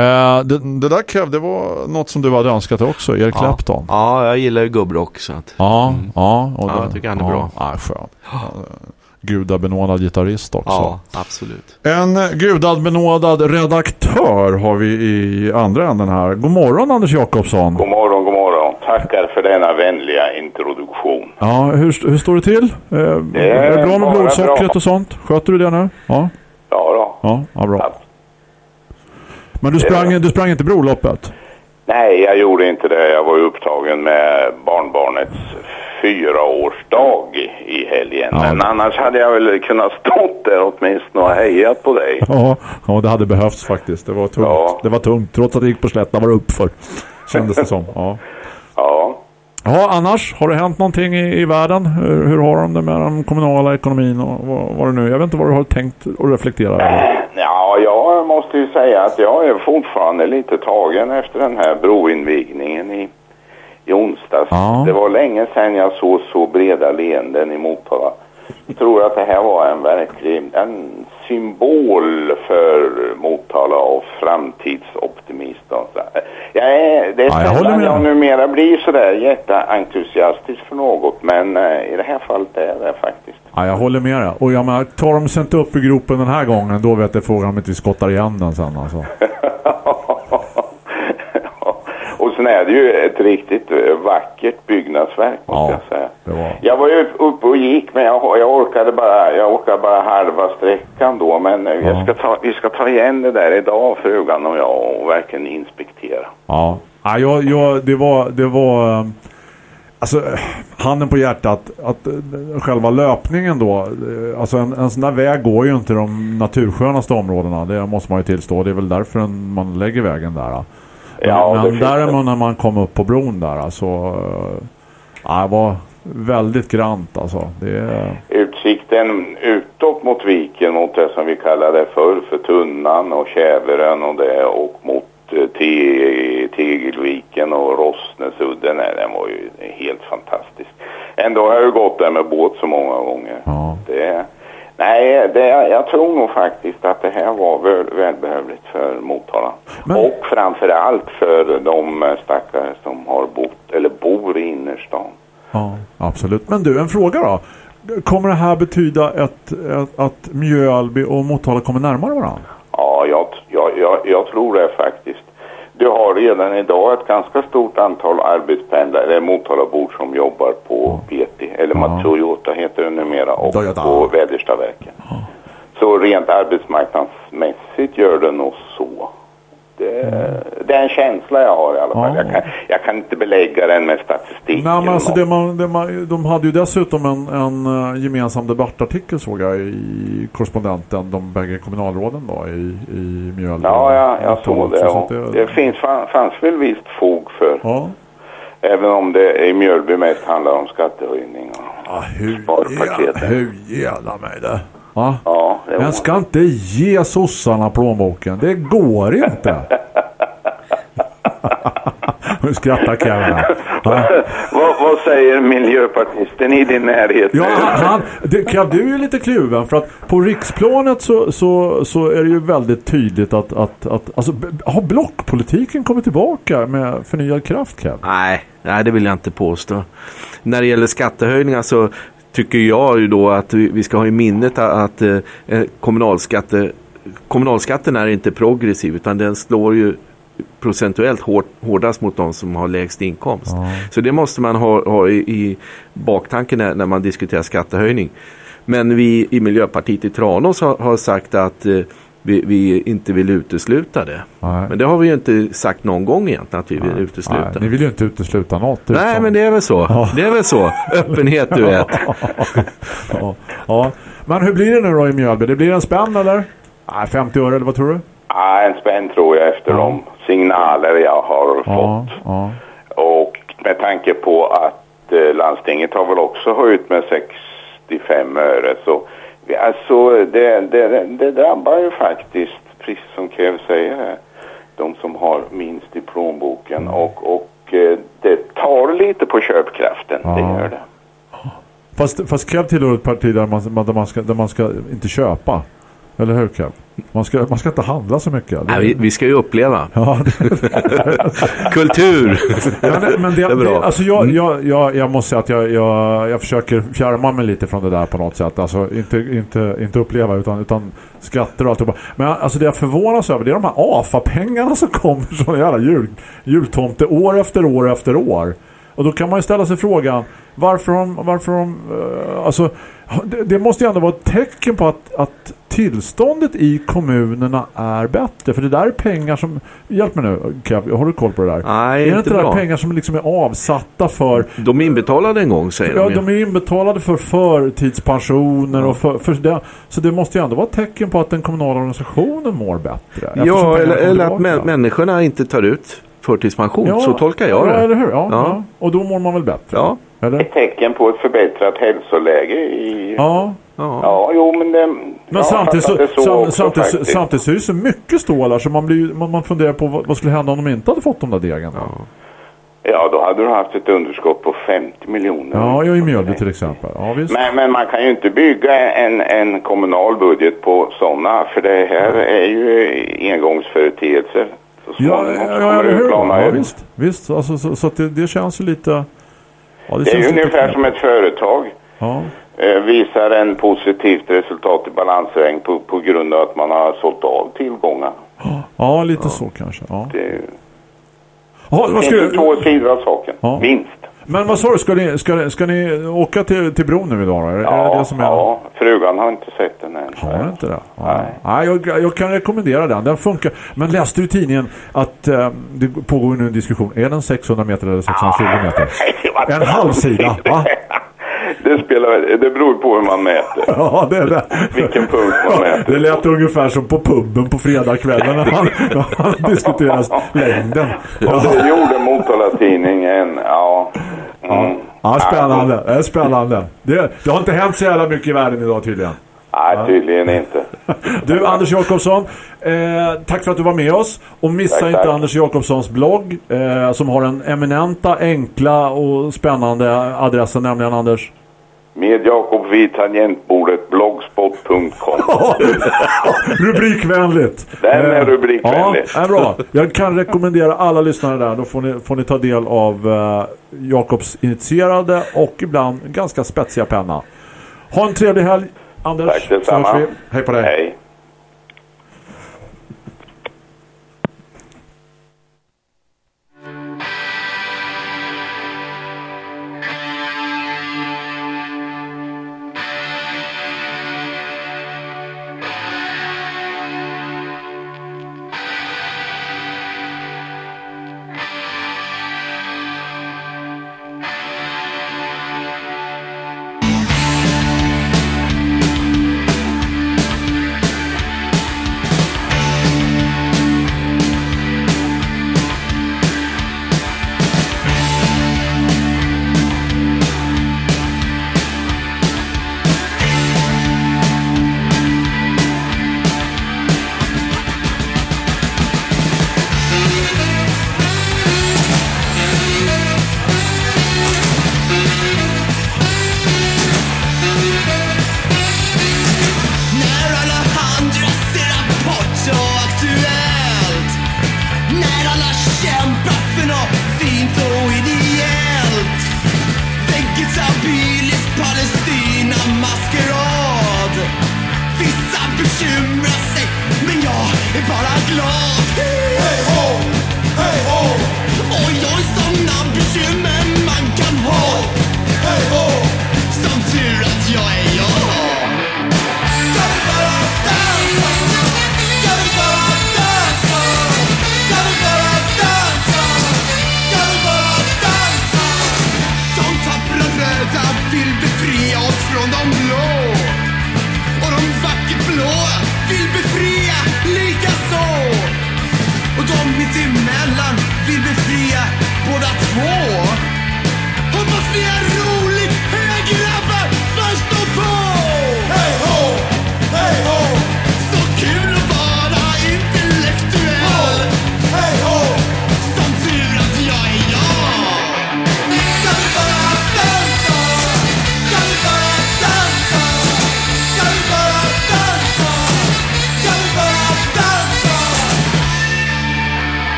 det, det där Kev, det var något som du hade önskat också, Erik Clapton. Ja, jag gillar ju gubbrock så att. Ja, ja. Och Ja, det- jag tycker han är ja, bra. [GASPS] Ja, skön. Gudabenådad gitarrist också. Ja, absolut. En gudabenådad redaktör har vi i andra änden här. God morgon Anders Jakobsson. God morgon, god morgon. Tackar för denna vänliga introduktion. Ja, hur, hur står det till? Eh, är det bra med blodsockret bra. och sånt? Sköter du det nu? Ja, Ja då. ja, ja bra. Ja. Men du sprang, du sprang inte broloppet? Nej, jag gjorde inte det. Jag var ju upptagen med barnbarnets fyraårsdag i- i helgen. Ja. Men annars hade jag väl kunnat stått där åtminstone och hejat på dig. Ja, ja, det hade behövts faktiskt. Det var tungt. Ja. Det var tungt. Trots att det gick på slätta var det uppför. Kändes det som. Ja. Ja. ja, annars har det hänt någonting i, i världen? Hur, hur har de det med den kommunala ekonomin och vad, vad det nu? Jag vet inte vad du har tänkt och reflektera över. Ja, jag måste ju säga att jag är fortfarande lite tagen efter den här broinvigningen i, i onsdags. Ja. Det var länge sedan jag såg så breda leenden i Motala. Jag tror att det här var en verklig en symbol för Motala och framtidsoptimism. Jag är, det är Ja, jag håller med. jag numera blir sådär jätteentusiastisk för något, men eh, i det här fallet är det faktiskt. Ja, jag håller med dig. Och jag menar, tar de sig inte upp i gropen den här gången, då vet jag frågan om inte vi skottar igen den sen alltså. [LAUGHS] sen är det ju ett riktigt eh, vackert byggnadsverk måste Ja, jag säga. var... Jag var ju uppe och gick men jag, jag orkade bara jag orkade bara halva sträckan då men eh, jag Ja. ska ta, vi ska ta igen det där idag frugan och jag och verkligen inspektera. Ja, ja jag, jag, det var... Det var eh, alltså, handen på hjärtat, att eh, själva löpningen då, alltså en, en sån där väg går ju inte de naturskönaste områdena, det måste man ju tillstå. Det är väl därför man lägger vägen där. Ja, men däremot när man kom upp på bron där, alltså, eh, ja, det var väldigt grant alltså. Det. Utsikten utåt mot viken mot det som vi kallade förr för Tunnan och Käveren och det och mot eh, Te- Tegelviken och Rossnesudden. Nej, den var ju helt fantastisk. Ändå har jag ju gått där med båt så många gånger. Ja. Det, nej, det, jag tror nog faktiskt att det här var väl, välbehövligt för Motala. Men- Och framförallt för de stackare som har bott eller bor i innerstan. Ja, absolut. Men du, en fråga då. Kommer det här betyda ett, ett, att Mjölby och Motala kommer närmare varandra? Ja, jag, jag, jag, jag tror det faktiskt. Du har redan idag ett ganska stort antal arbetspendlare, eller Motalabor som jobbar på PT, eller Ja. Toyota heter det numera, och Toyota. på Väderstaverken. Så rent arbetsmarknadsmässigt gör det nog så. Det, det är en känsla jag har i alla fall. Ja. Jag, kan, jag kan inte belägga den med statistik. Nej, men alltså det man, det man, de hade ju dessutom en, en eh, gemensam debattartikel såg jag i korrespondenten, de bägge kommunalråden då i, i Mjölby. Ja, ja, jag såg det. så Ja. att det- Det finns, fan- fanns väl visst fog för. Ja. Även om det i Mjölby mest handlar om skattehöjning. Och, Ja, hur, Sparpaketen. hur jävlar mig det. Ja, Men ska inte ge sossarna plånboken. Det går inte. [LAUGHS] Nu skrattar Kevin. Ja. [LAUGHS] vad, vad säger miljöpartisten i din närhet? Ja, han, han, det, Kev, du är lite kluven för att på riksplanet så, så, så är det ju väldigt tydligt att, att, att alltså, har blockpolitiken kommit tillbaka med förnyad kraft Kev? Nej, nej, det vill jag inte påstå. När det gäller skattehöjningar så tycker jag ju då att vi ska ha i minnet att eh, kommunalskatte, kommunalskatten är inte progressiv utan den slår ju procentuellt hårt, hårdast mot de som har lägst inkomst. Så det måste man ha, ha i, i baktanken när, när man diskuterar skattehöjning. Men vi i Miljöpartiet i Tranås har, har sagt att eh, vi, vi inte vill utesluta det. Nej. Men det har vi ju inte sagt någon gång egentligen att vi vill utesluta. Nej, ni vill ju inte utesluta något. Nej, utan- men det är väl så. Det är väl så. Öppenhet, du vet. [LAUGHS] ja, ja. Men hur blir det nu då i Mjölby? Det blir en spänn eller? Nej, 50 öre eller vad tror du? Ja, en spänn tror jag efter de signaler jag har Ja, fått. ja. Och med tanke på att eh, landstinget har väl också höjt med 65 öre så alltså det, det, det drabbar ju faktiskt, precis som Kev säger här, de som har minst i plånboken och, och eh, det tar lite på köpkraften, det Ja. gör det. Fast, fast Kev tillhör ett parti där man, där man, ska, där man ska inte köpa. Eller hur Kev? Man ska, man ska inte handla så mycket. Nej, vi, vi ska ju uppleva. [LAUGHS] Ja, Kultur. men, men det, Det är bra. det, alltså jag, jag, jag, jag måste säga att jag, jag, jag försöker fjärma mig lite från det där på något sätt. Alltså inte, inte, inte uppleva utan, utan skatter och allt. Men alltså det jag förvånas över det är de här AFA-pengarna som kommer från jävla jul, jultomte år efter år efter år. Och då kan man ju ställa sig frågan varför de, varför de eh, alltså det, det måste ju ändå vara ett tecken på att, att tillståndet i kommunerna är bättre. För det där är pengar som, hjälp mig nu Kev, har du koll på det där? Nej, är det inte inte där pengar som liksom är avsatta för De är inbetalade en gång, säger Ja, de. ju. de är inbetalade för förtidspensioner och för, för det, så det måste ju ändå vara ett tecken på att den kommunala organisationen mår bättre. Ja, eller, eller att tillbaka. mä- människorna inte tar ut förtidspension. Ja, så tolkar jag Ja, det. eller hur? Ja, ja. Ja. Och då mår man väl bättre? Ja. Eller? Ett tecken på ett förbättrat hälsoläge i... Ja. Ja. Ja, jo men det... Men samtidigt, så, sam, också samtidigt, så, samtidigt så är det så mycket stålar så man, blir, man, man funderar på vad, vad skulle hända om de inte hade fått de där degarna. Ja, Ja, då hade du haft ett underskott på 50 miljoner. ja jag är i Mjölby till exempel. Ja, visst. Men, men man kan ju inte bygga en, en kommunal budget på sådana, för det här är ju engångsföreteelser. Så Ja, ja, så ja, Ja, ut. visst. visst. Alltså, så, så att det, det känns ju lite... Ja, Det är ju lite ungefär som ett företag Ja. eh, visar en positivt resultat i balansräkning på, på grund av att man har sålt av tillgångar. ja, lite så kanske. Ja. Det är ska finns du, två sidor av saken. Ja. Men vad sa du? Ska ni, ska, ska ni åka till, till bron nu idag? Är, är det Ja, som är... ja, frugan har inte sett den än. Har den inte det? Ja. Nej. Nej, jag, jag kan rekommendera den. Den funkar. Men läste du i tidningen att eh, det pågår nu en diskussion. Är den 600 meter eller 620 meter? [LAUGHS] En halv sida, va? Det, spelar, det beror på hur man mäter. Ja, det är det. Vilken punkt man mäter. Det lät ungefär som på puben på fredagskvällen när man, när man [LAUGHS] längden. Ja, det gjorde Motala Tidning en, ja. Mm. ja spännande. Det är spännande. Det, det har inte hänt så jävla mycket i världen idag tydligen. Nej, tydligen inte. [LAUGHS] Du, Anders Jakobsson, eh, tack för att du var med oss. Och missa Tack, inte tack. Anders Jakobssons blogg eh, som har en eminenta, enkla och spännande adressen, nämligen Anders. Med Jakob vid tangentbordet blogspot.com. [LAUGHS] [LAUGHS] Rubrikvänligt. Den är Eh, rubrikvänlig. Ja, är bra. Jag kan rekommendera alla lyssnare där. Då får ni, får ni ta del av eh, Jakobs initierade och ibland ganska spetsiga penna. Ha en trevlig helg, Anders. Tack detsamma. Hej på dig. Hej. Vissa bekymrar sig men jag är bara glad. Hej ho, hej ho! Oj oj såna bekymmer man kan ha. Hej ho! Som tur att jag är jag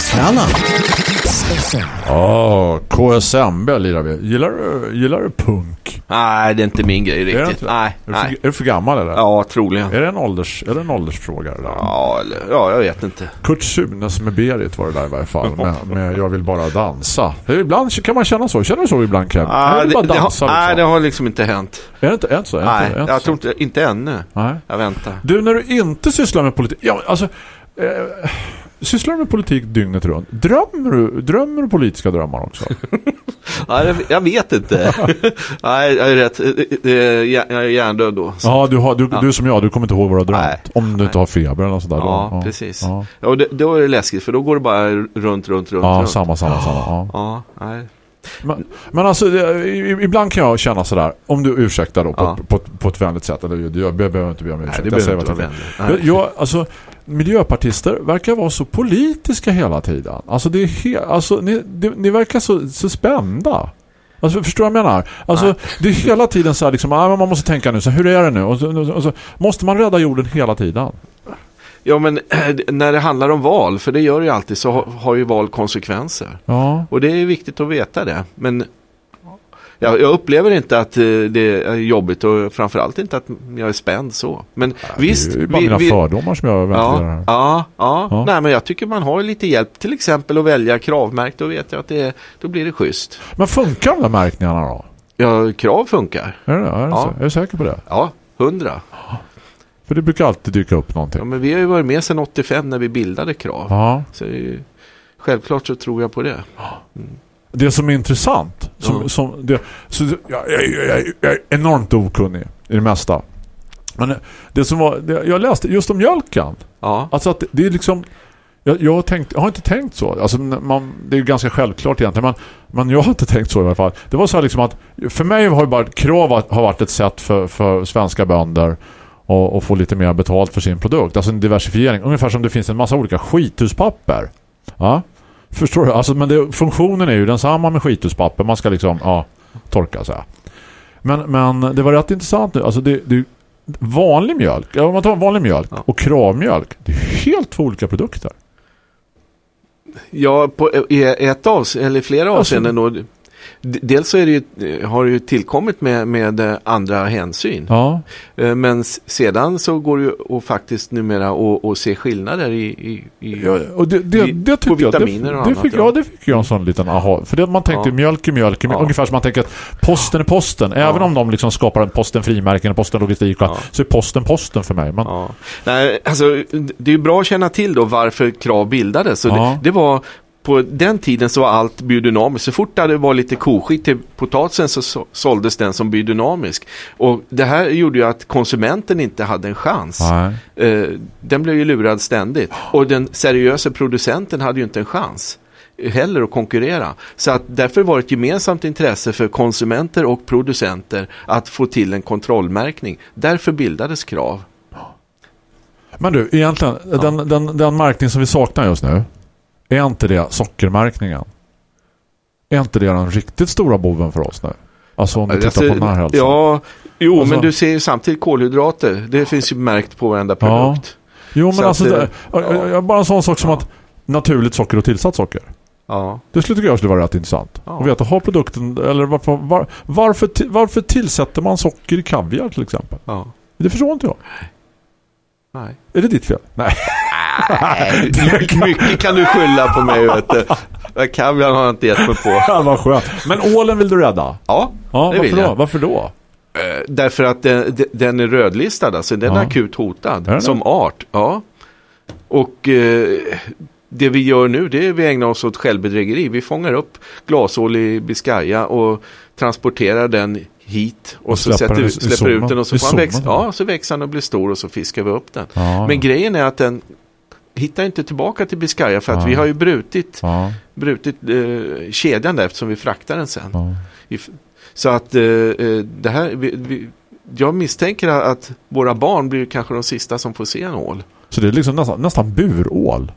Fredagsfrallan. Ja, KSMB lirar vi. Gillar du, gillar du punk? Nej, det är inte min grej Är det riktigt. inte? Nej, Är du, för, nej. är du för gammal eller? Ja, troligen. Är det en, ålders, är det en åldersfråga det där? Ja, eller, ja, jag vet inte. Kurt Sunes med Berit var det där i varje fall. Med, med Jag vill bara dansa. Ibland kan man känna så. Känner du så ibland Kevin? jag Ah, vill det, bara det, dansa har, nej, liksom. det har liksom inte hänt. Är det inte, är det inte så? Är det Nej, inte, är det jag inte tror så? inte, inte ännu. Nej. Jag väntar. Du, när du inte sysslar med politik... Ja, alltså... Eh, sysslar du med politik dygnet runt? Drömmer du, drömmer du politiska drömmar också? [LAUGHS] Nej, jag, vet inte. [LAUGHS] Nej, jag är rätt. Det är- Jag är hjärndöd då. Så. Ja, du, har, du, du är som jag, du kommer inte ihåg vad du har drömt. Om du inte har feber eller något sånt där. Ja, då. precis. Ja, Ja, och det, då är det läskigt för då går det bara runt, runt, runt. ja runt. samma, samma, samma. Ja. Ja, nej. Men, men alltså, det- ibland kan jag känna sådär, om du ursäktar då på, Ja. på, ett- på ett vänligt sätt, eller jag, jag behöver inte be om ursäkt. Nej, det jag säger vad. Jag, jag, alltså, miljöpartister verkar vara så politiska hela tiden. Alltså, det är he, alltså ni, det, ni verkar så, så spända. Alltså, förstår du vad jag menar? Alltså, Nej. det är hela tiden så här, liksom, ah, man måste tänka nu, så hur är det nu? Och så, och så måste man rädda jorden hela tiden. Ja, men [CLEARS THROAT] när det handlar om val, för det gör det ju alltid, så har, har ju val konsekvenser. Ja. Och det är viktigt att veta det. Men jag, jag upplever inte att eh, det är jobbigt och framförallt inte att jag är spänd så. Men visst. det är bara vi- mina vi- fördomar som jag ventilerar Ja, ja, ja. Ja. Nej men jag tycker man har lite hjälp. Till exempel att välja kravmärkt. Då vet jag att det då blir det schysst. Men funkar de där märkningarna då? Ja, krav funkar. Är, det, är, det Ja. så? är säker på det? Ja, hundra. För det brukar alltid dyka upp någonting. Ja, men vi har ju varit med sedan 85 när vi bildade krav. Ja. Så självklart så tror jag på det. Det som är intressant som, Ja. som det, så jag, jag, jag, jag är enormt okunnig i det mesta. Men det som var, det, jag läste just om mjölken. Ja, Alltså att det, är liksom Jag, jag, har tänkt, jag har inte tänkt så. Alltså, man, det är ganska självklart egentligen. Men, men jag har inte tänkt så i alla fall. Det var så här liksom att för mig har ju bara krav har varit ett sätt för, för svenska bönder att att få lite mer betalt för sin produkt. Alltså en diversifiering. Ungefär som det finns en massa olika skithuspapper. Ja. Förstår du? Alltså, men det, funktionen är ju densamma med skithuspapper. Man ska liksom ja, torka så här. Men, men det var rätt intressant nu. Alltså det, det, vanlig mjölk, om man tar vanlig mjölk Ja. och kravmjölk, det är helt två olika produkter. Ja, på, i ett avseende, eller flera Alltså- avseenden. då. Dels så är det ju, har det ju tillkommit med, med eh, andra hänsyn. Ja, Eh, Men sedan så går det ju att faktiskt numera att, att se skillnader i, i, i ja och det, det, I- det på tycker jag, det, vitaminer och det fick, ja. ja. det fick jag en sån liten aha. För det, man tänkte Ja. mjölk är mjölk, Ja. ungefär som man tänker att posten är posten. Även om de liksom skapar en posten frimärken och posten logistik så är posten posten för mig. Ja. Nej, alltså, det är ju bra att känna till då varför krav bildades. Så det, det var på den tiden så var allt biodynamiskt. Så fort det var lite koskit till potatisen så så- såldes den som biodynamisk. Och det här gjorde ju att konsumenten inte hade en chans. nej. Eh, den blev ju lurad ständigt. Och den seriösa producenten hade ju inte en chans heller att konkurrera. Så att därför var det ett gemensamt intresse för konsumenter och producenter att få till en kontrollmärkning. Därför bildades krav. Men du, egentligen, den, den, den märkning som vi saknar just nu, är inte det sockermärkningen? Är inte det den riktigt stora boven för oss nu? Alltså om du tittar på närhälsan. Ja, jo, Alltså- men du ser ju samtidigt kolhydrater. Det finns ju märkt på varenda Ja. produkt. Jo, men Så alltså, det, jag- bara en sån sak som att naturligt socker och tillsatt socker. Ja. Det skulle jag skulle vara rätt intressant. Ja. Och veta, har produkten, eller varför, var, varför, varför tillsätter man socker i kaviar till exempel? ja. Det förstår inte jag. Nej. Är det ditt fel? Nej. [LAUGHS] [LAUGHS] My- Mycket kan du skylla på mig, vet du. Kaviar har jag inte gett mig på. [LAUGHS] Ja, vad skönt. Men ålen vill du rädda? Ja, Ja, det vill varför då? jag. Varför då? Eh, Därför att den, den är rödlistad, alltså den Ja. är akut hotad Är som art. Ja. Och eh, det vi gör nu det är att vi ägnar oss åt självbedrägeri. Vi fångar upp glasål i Biscaya och transporterar den hit och, Och så släpper sätter, släpper ut den och så, får han växa, ja. ja, så växer den och blir stor och så fiskar vi upp den. Ja, Men grejen är att den hittar inte tillbaka till Biscaya för att Ja. vi har ju brutit, ja, brutit eh, kedjan där eftersom vi fraktar den sen. ja. Så att eh, eh, det här, vi, vi, jag misstänker att våra barn blir kanske de sista som får se en ål. Så det är liksom nästan, nästan burål.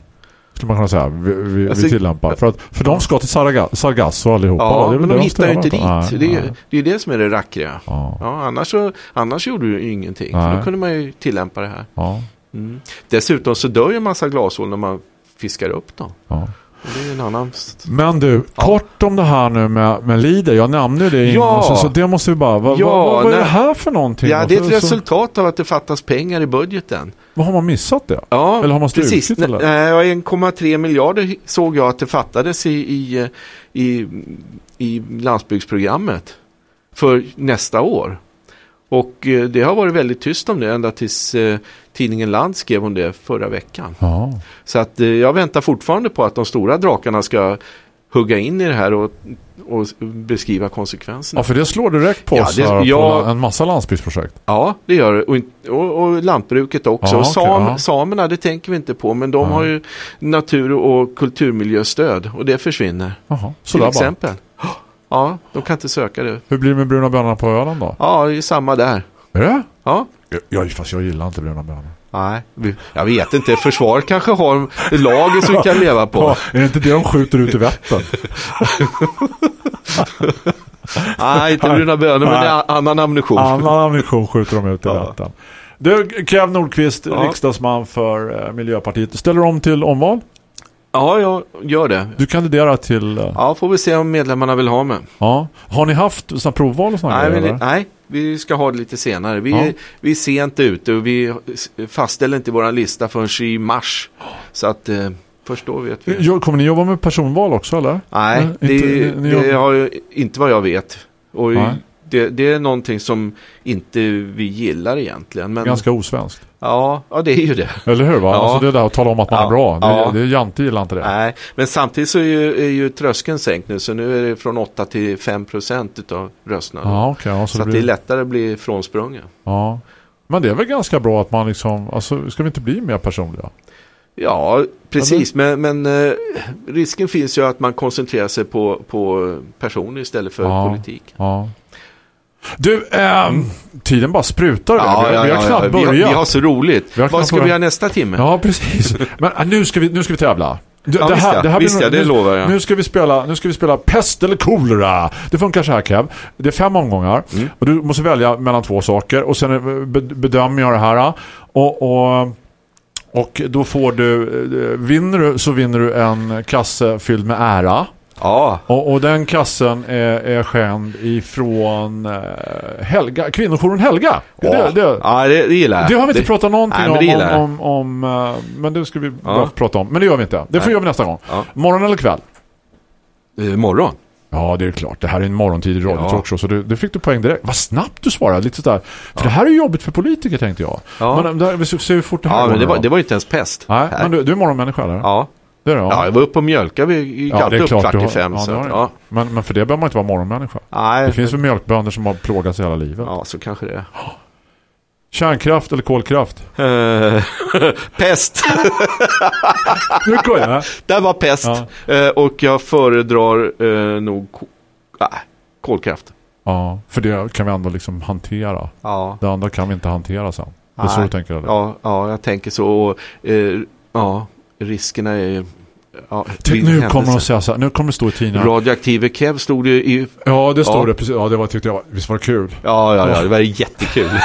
Skulle man kunna säga. Vi, vi, Alltså, vi tillämpar. För, att, för de ska till Sarga- Sargasso allihopa. Ja, men de hittar ju inte dit. efter. det, Nej, är, nej. det är det som är det rackriga. Ja, Ja, annars, så, annars gjorde du ju ingenting. Nej. då kunde man ju tillämpa det här. ja, Mm. Dessutom så dör ju en massa glasål när man fiskar upp dem. ja. Och det är ju en annan... Men du, Ja. kort om det här nu med, med Lider. Jag nämnde det innan. Ja. Så, så det måste vi bara... Vad, Ja, vad, vad är nej. det här för någonting? Ja, det är ett Så- resultat av att det fattas pengar i budgeten. Vad har man missat det? Ja, Eller har man strukit, precis. eller? Nej, ja, 1,3 miljarder såg jag att det fattades i, i, i, i landsbygdsprogrammet för nästa år. Och eh, det har varit väldigt tyst om det ända tills eh, tidningen Land skrev om det förra veckan. Ja. Så att eh, jag väntar fortfarande på att de stora drakarna ska hugga in i det här och, och beskriva konsekvenserna. ja, för det slår direkt på Ja, det- här ja. på en massa landsbygdsprojekt. Ja, det gör det. Och, och, och lantbruket också. Ja, och sam, ja. Samerna, det tänker vi inte på. Men de har ju natur och kulturmiljöstöd. Och det försvinner. Jaha, Till sådär bara. exempel. Ja, de kan inte söka det. Hur blir det med bruna bönor på Öland då? Ja, det är samma där. Är det? Ja. Ja, fast jag gillar inte bruna bönor. Nej, jag vet inte. Försvaret kanske har lager som vi kan leva på. Ja, är det inte det de skjuter ut i Vättern? Nej, inte bruna bönor, men det är annan ammunition. Annan ammunition skjuter de ut i Ja. Vättern. Du, Kev Nordqvist, Ja. riksdagsman för eh, Miljöpartiet. Ställer du om till omval? Ja, jag gör det. Du kandiderar till... eh, Ja, får vi se om medlemmarna vill ha mig. ja. Har ni haft såna provval och såna Nej, grejer? men, eller? nej, vi ska ha det lite senare. Vi, Ja. är, vi är sent ute och vi fastställer inte vår lista förrän i mars. Så att eh, först då vet vi. Jo, Kommer ni jobba med personval också eller? Nej, Nej, det, inte- ni det jobbar- har ju inte vad jag vet. Och Nej. Det, det är någonting som inte vi gillar egentligen. Men, Ganska osvenskt. ja, ja, det är ju det. Eller hur? Va? Ja. Alltså det där att tala om att man Ja. är bra. Det, Ja. det är Jante gillar inte det. Nej, men samtidigt så är ju, är ju tröskeln sänkt nu. Så nu är det från 8 till 5 procent av rösterna. Ja, ja, så så det att det blir... är lättare att bli frånsprungen. ja. Men det är väl ganska bra att man liksom... Alltså, ska vi inte bli mer personliga? Ja, precis. Men, men eh, risken finns ju att man koncentrerar sig på, på personer istället för Ja. politik. Ja. Du, ehm, tiden bara sprutar. Ja, vi, ja, vi har knappt ja. Vi, har, börjat. vi har så roligt. Vi har Vad ska vi börjat. göra nästa timme? Ja, precis. Men äh, nu ska vi, nu ska vi tävla. Du, Ja, visst ja. Visst blir- ja, det nu, lovar jag. Nu ska, vi spela, nu ska vi spela pest eller kolera. Det funkar så här, Kev. Det är fem omgångar. Mm. Och du måste välja mellan två saker. Och sen eh, be, bedömer jag det här. Och, och, och då får du... eh, Vinner du så vinner du en kasse fylld med ära. Ja, Och, och den kassen är, är skänd ifrån eh, Helga, kvinnojouren Helga. Det, ja. det, det, ja det, det gillar jag. det har vi inte pratat någonting Nej, det om, jag. om, om, eh, men det ska vi Ja. prata om. Men det gör vi inte. Det får vi nästa gång. Ja. Morgon eller kväll? Eh, morgon. Ja, det är klart. Det här är en morgontidig radio Ja. talkshow, så det, det fick du poäng direkt. Vad snabbt du svarade, lite sådär. För det här är jobbigt för politiker, tänkte jag. Ja. Men där, vi ser hur fort det här Ja, men det var, det var ju inte ens pest. Nej, här. men du, du är morgonmänniska, eller? Ja. Det det, ja, jag var uppe och mjölkade. Vi gick Ja, det är upp klart. kvart i fem. ja, så, det ja. Men, men för det behöver man inte vara morgonmänniska. Nej, Det finns väl mjölkbönder som har plågats hela livet. ja, så kanske det är. [GASPS] Kärnkraft eller kolkraft? Eh, [LAUGHS] pest. [LAUGHS] Nu går jag. Där var pest. Ja. Eh, och jag föredrar eh, nog ko- kolkraft. Ja, för det kan vi ändå liksom hantera. Ja. Det andra kan vi inte hantera sen. Det är så du tänker? Eller? Ja, ja, jag tänker så. Ja, riskerna är... Ja, nu kommer de säga så här, nu kommer det stå i tidningen. Radioaktive Kev stod det i... Ja, det står Ja. det precis. Ja, det var, tyckte jag, visst var det kul? Ja, ja, ja, det var jättekul. [LAUGHS]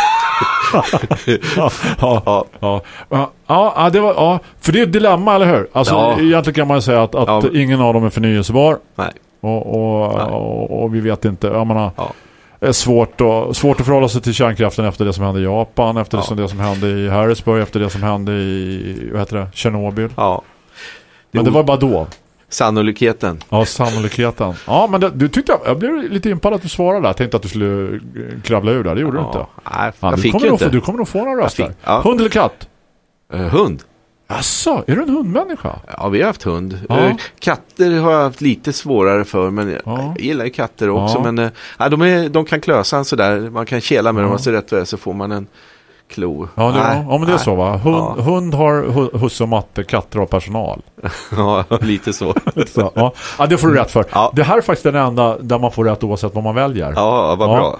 Ja, ja, Ja. ja. Det var, ja, för det är ett dilemma, eller hur? Alltså, Ja. egentligen kan man säga att, att ingen av dem är förnyelsebar. Nej. Och, och, Nej. och, och vi vet inte, jag menar, Ja. Det är svårt, att, svårt att förhålla sig till kärnkraften efter det som hände i Japan, efter Ja. det, som, det hände i Harrisburg, efter det som hände i, vad heter det, Tjernobyl. Ja. Men det var bara då. Sannolikheten. Ja, sannolikheten. Ja, men det, du tyckte jag, jag blev lite impad att du svarade där. Jag tänkte att du skulle kravla ur där. Det gjorde du inte. Nej, Ja, jag du, fick kommer ju nog inte. få, du kommer nog få några röster. ja. Hund eller katt? Eh, hund. Asså, är du en hundmänniska? Ja, vi har haft hund. Ja. Eh, Katter har jag haft lite svårare för, men Ja. jag gillar ju katter också. Ja. Men eh, ja, de, är, de kan klösa en sådär. Man kan kela med dem och så rätt vad så får man en klo. Ja, det, Nej, ja men det är nej. så va? Hund, hund har hu- husse och matte, katter har personal. [LAUGHS] Ja, lite så. [LAUGHS] Så, ja. det får du rätt för. Det här är faktiskt den enda där man får rätt oavsett vad man väljer. Ja, vad bra.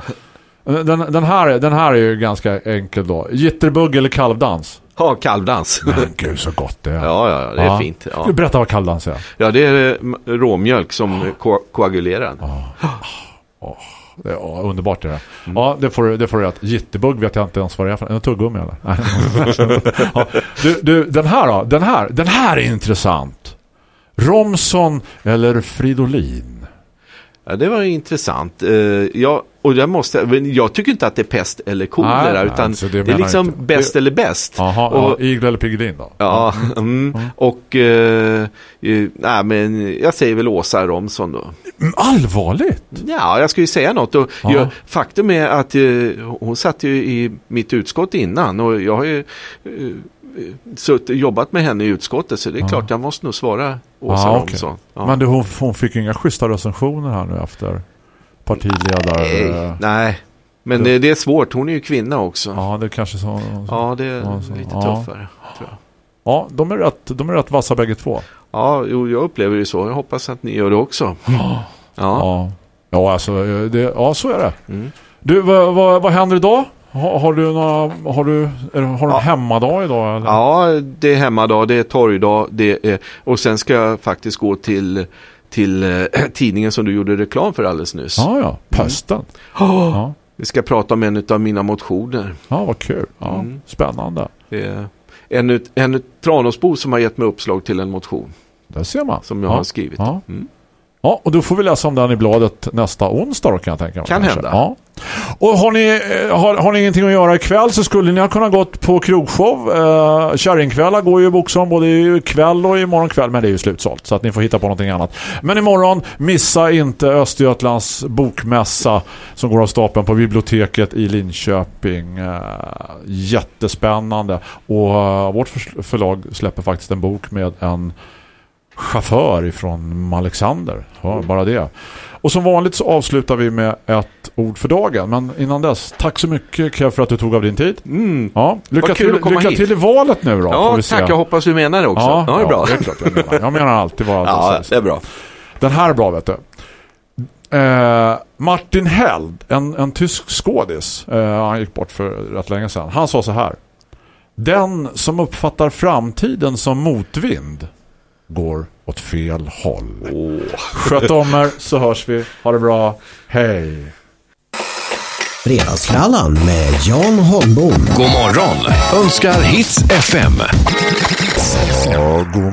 Den, den, här, den här är ju ganska enkel då. Jitterbug eller kalvdans? Ja, kalvdans. Men gud så gott det är. [LAUGHS] Ja, ja, det är Ja. fint. Ja. Du berätta vad kalvdans är? ja, det är eh, råmjölk som ko- koagulerar. Det är, underbart det. Mm. Ja, det får, du- det får du rätt. Jitterbug vet jag inte ens vad det är en tuggummi eller? [LAUGHS] [LAUGHS] Ja, du, du, den här då? Den här, den här är intressant. Romson eller Fridolin? Ja, det var intressant. Eh, ja, och jag, måste, jag tycker inte att det är pest eller kolera, Nej, utan alltså, det det, är jag liksom bäst eller bäst. Jaha, och, ja, igel eller Piggelin då? Ja, [LAUGHS] mm, och eh, eh, nej, men jag säger väl Åsa Romson då. Mm, Allvarligt? Ja, jag ska ju säga något. Och Ja. jag, faktum är att eh, hon satt ju i mitt utskott innan och jag har ju eh, sutt, jobbat med henne i utskottet så det är Ja. klart jag måste nog svara Åsa Ja. Romson. Ja. Men du, hon, hon fick inga schyssta recensioner här nu efter partiledare. nej, nej, men det, det är svårt. Hon är ju kvinna också. Ja, Ja, det är kanske så. Ja, det är Ja, så- lite ja. tuffare. Tror jag. de, är rätt, de är rätt vassa bägge två. Ja, jo, jag upplever det så. Jag hoppas att ni gör det också. Ja. Ja, ja alltså, det, ja så är det. Mm. Du, vad, vad, vad händer idag? Har, har du några, har du, har du en Ja. hemmadag idag? Eller? Ja, det är hemmadag, det är torgdag det är, och sen ska jag faktiskt gå till, till eh, [CLEARS THROAT] tidningen som du gjorde reklam för alldeles nyss. ja, ja. Pösten. Oh, Ja. Vi ska prata om en av mina motioner. ja, vad kul. Ja, Mm. Spännande. En, en Tranåsbo som har gett mig uppslag till en motion Där ser man. som jag ja. har skrivit. Ja. Mm. Ja, och då får vi läsa om den i bladet nästa onsdag kan jag tänka mig. Kan kanske. hända. Ja. Och har ni, eh, har, har ni ingenting att göra ikväll så skulle ni ha kunnat gått på krogshow. Eh, Kärringkvällar går ju i Boxholm både ikväll och imorgon kväll men det är ju slutsålt så att ni får hitta på någonting annat. Men imorgon missa inte Östergötlands bokmässa som går av stapeln på biblioteket i Linköping. Eh, jättespännande. Och eh, vårt förlag släpper faktiskt en bok med en chaufför ifrån Alexander. Ja, bara det. Och som vanligt så avslutar vi med ett ord för dagen. Men innan dess, tack så mycket Kev för att du tog av din tid. Ja, lycka, till, lycka hit. till i valet nu då. Ja, tack. Jag hoppas du menar det också. Ja, det är bra. det är klart jag menar. Jag menar alltid vad [LAUGHS] Ja, säger. det är bra. Den här är bra vet du. Eh, Martin Held, en, en tysk skådis, eh, han gick bort för rätt länge sedan. Han sa så här. Den som uppfattar framtiden som motvind går åt fel håll. Sköt om er så hörs vi. Ha det bra. Hej. Fredagsfrallan med Jan Holmbom. God morgon önskar Hits FM. Ja, god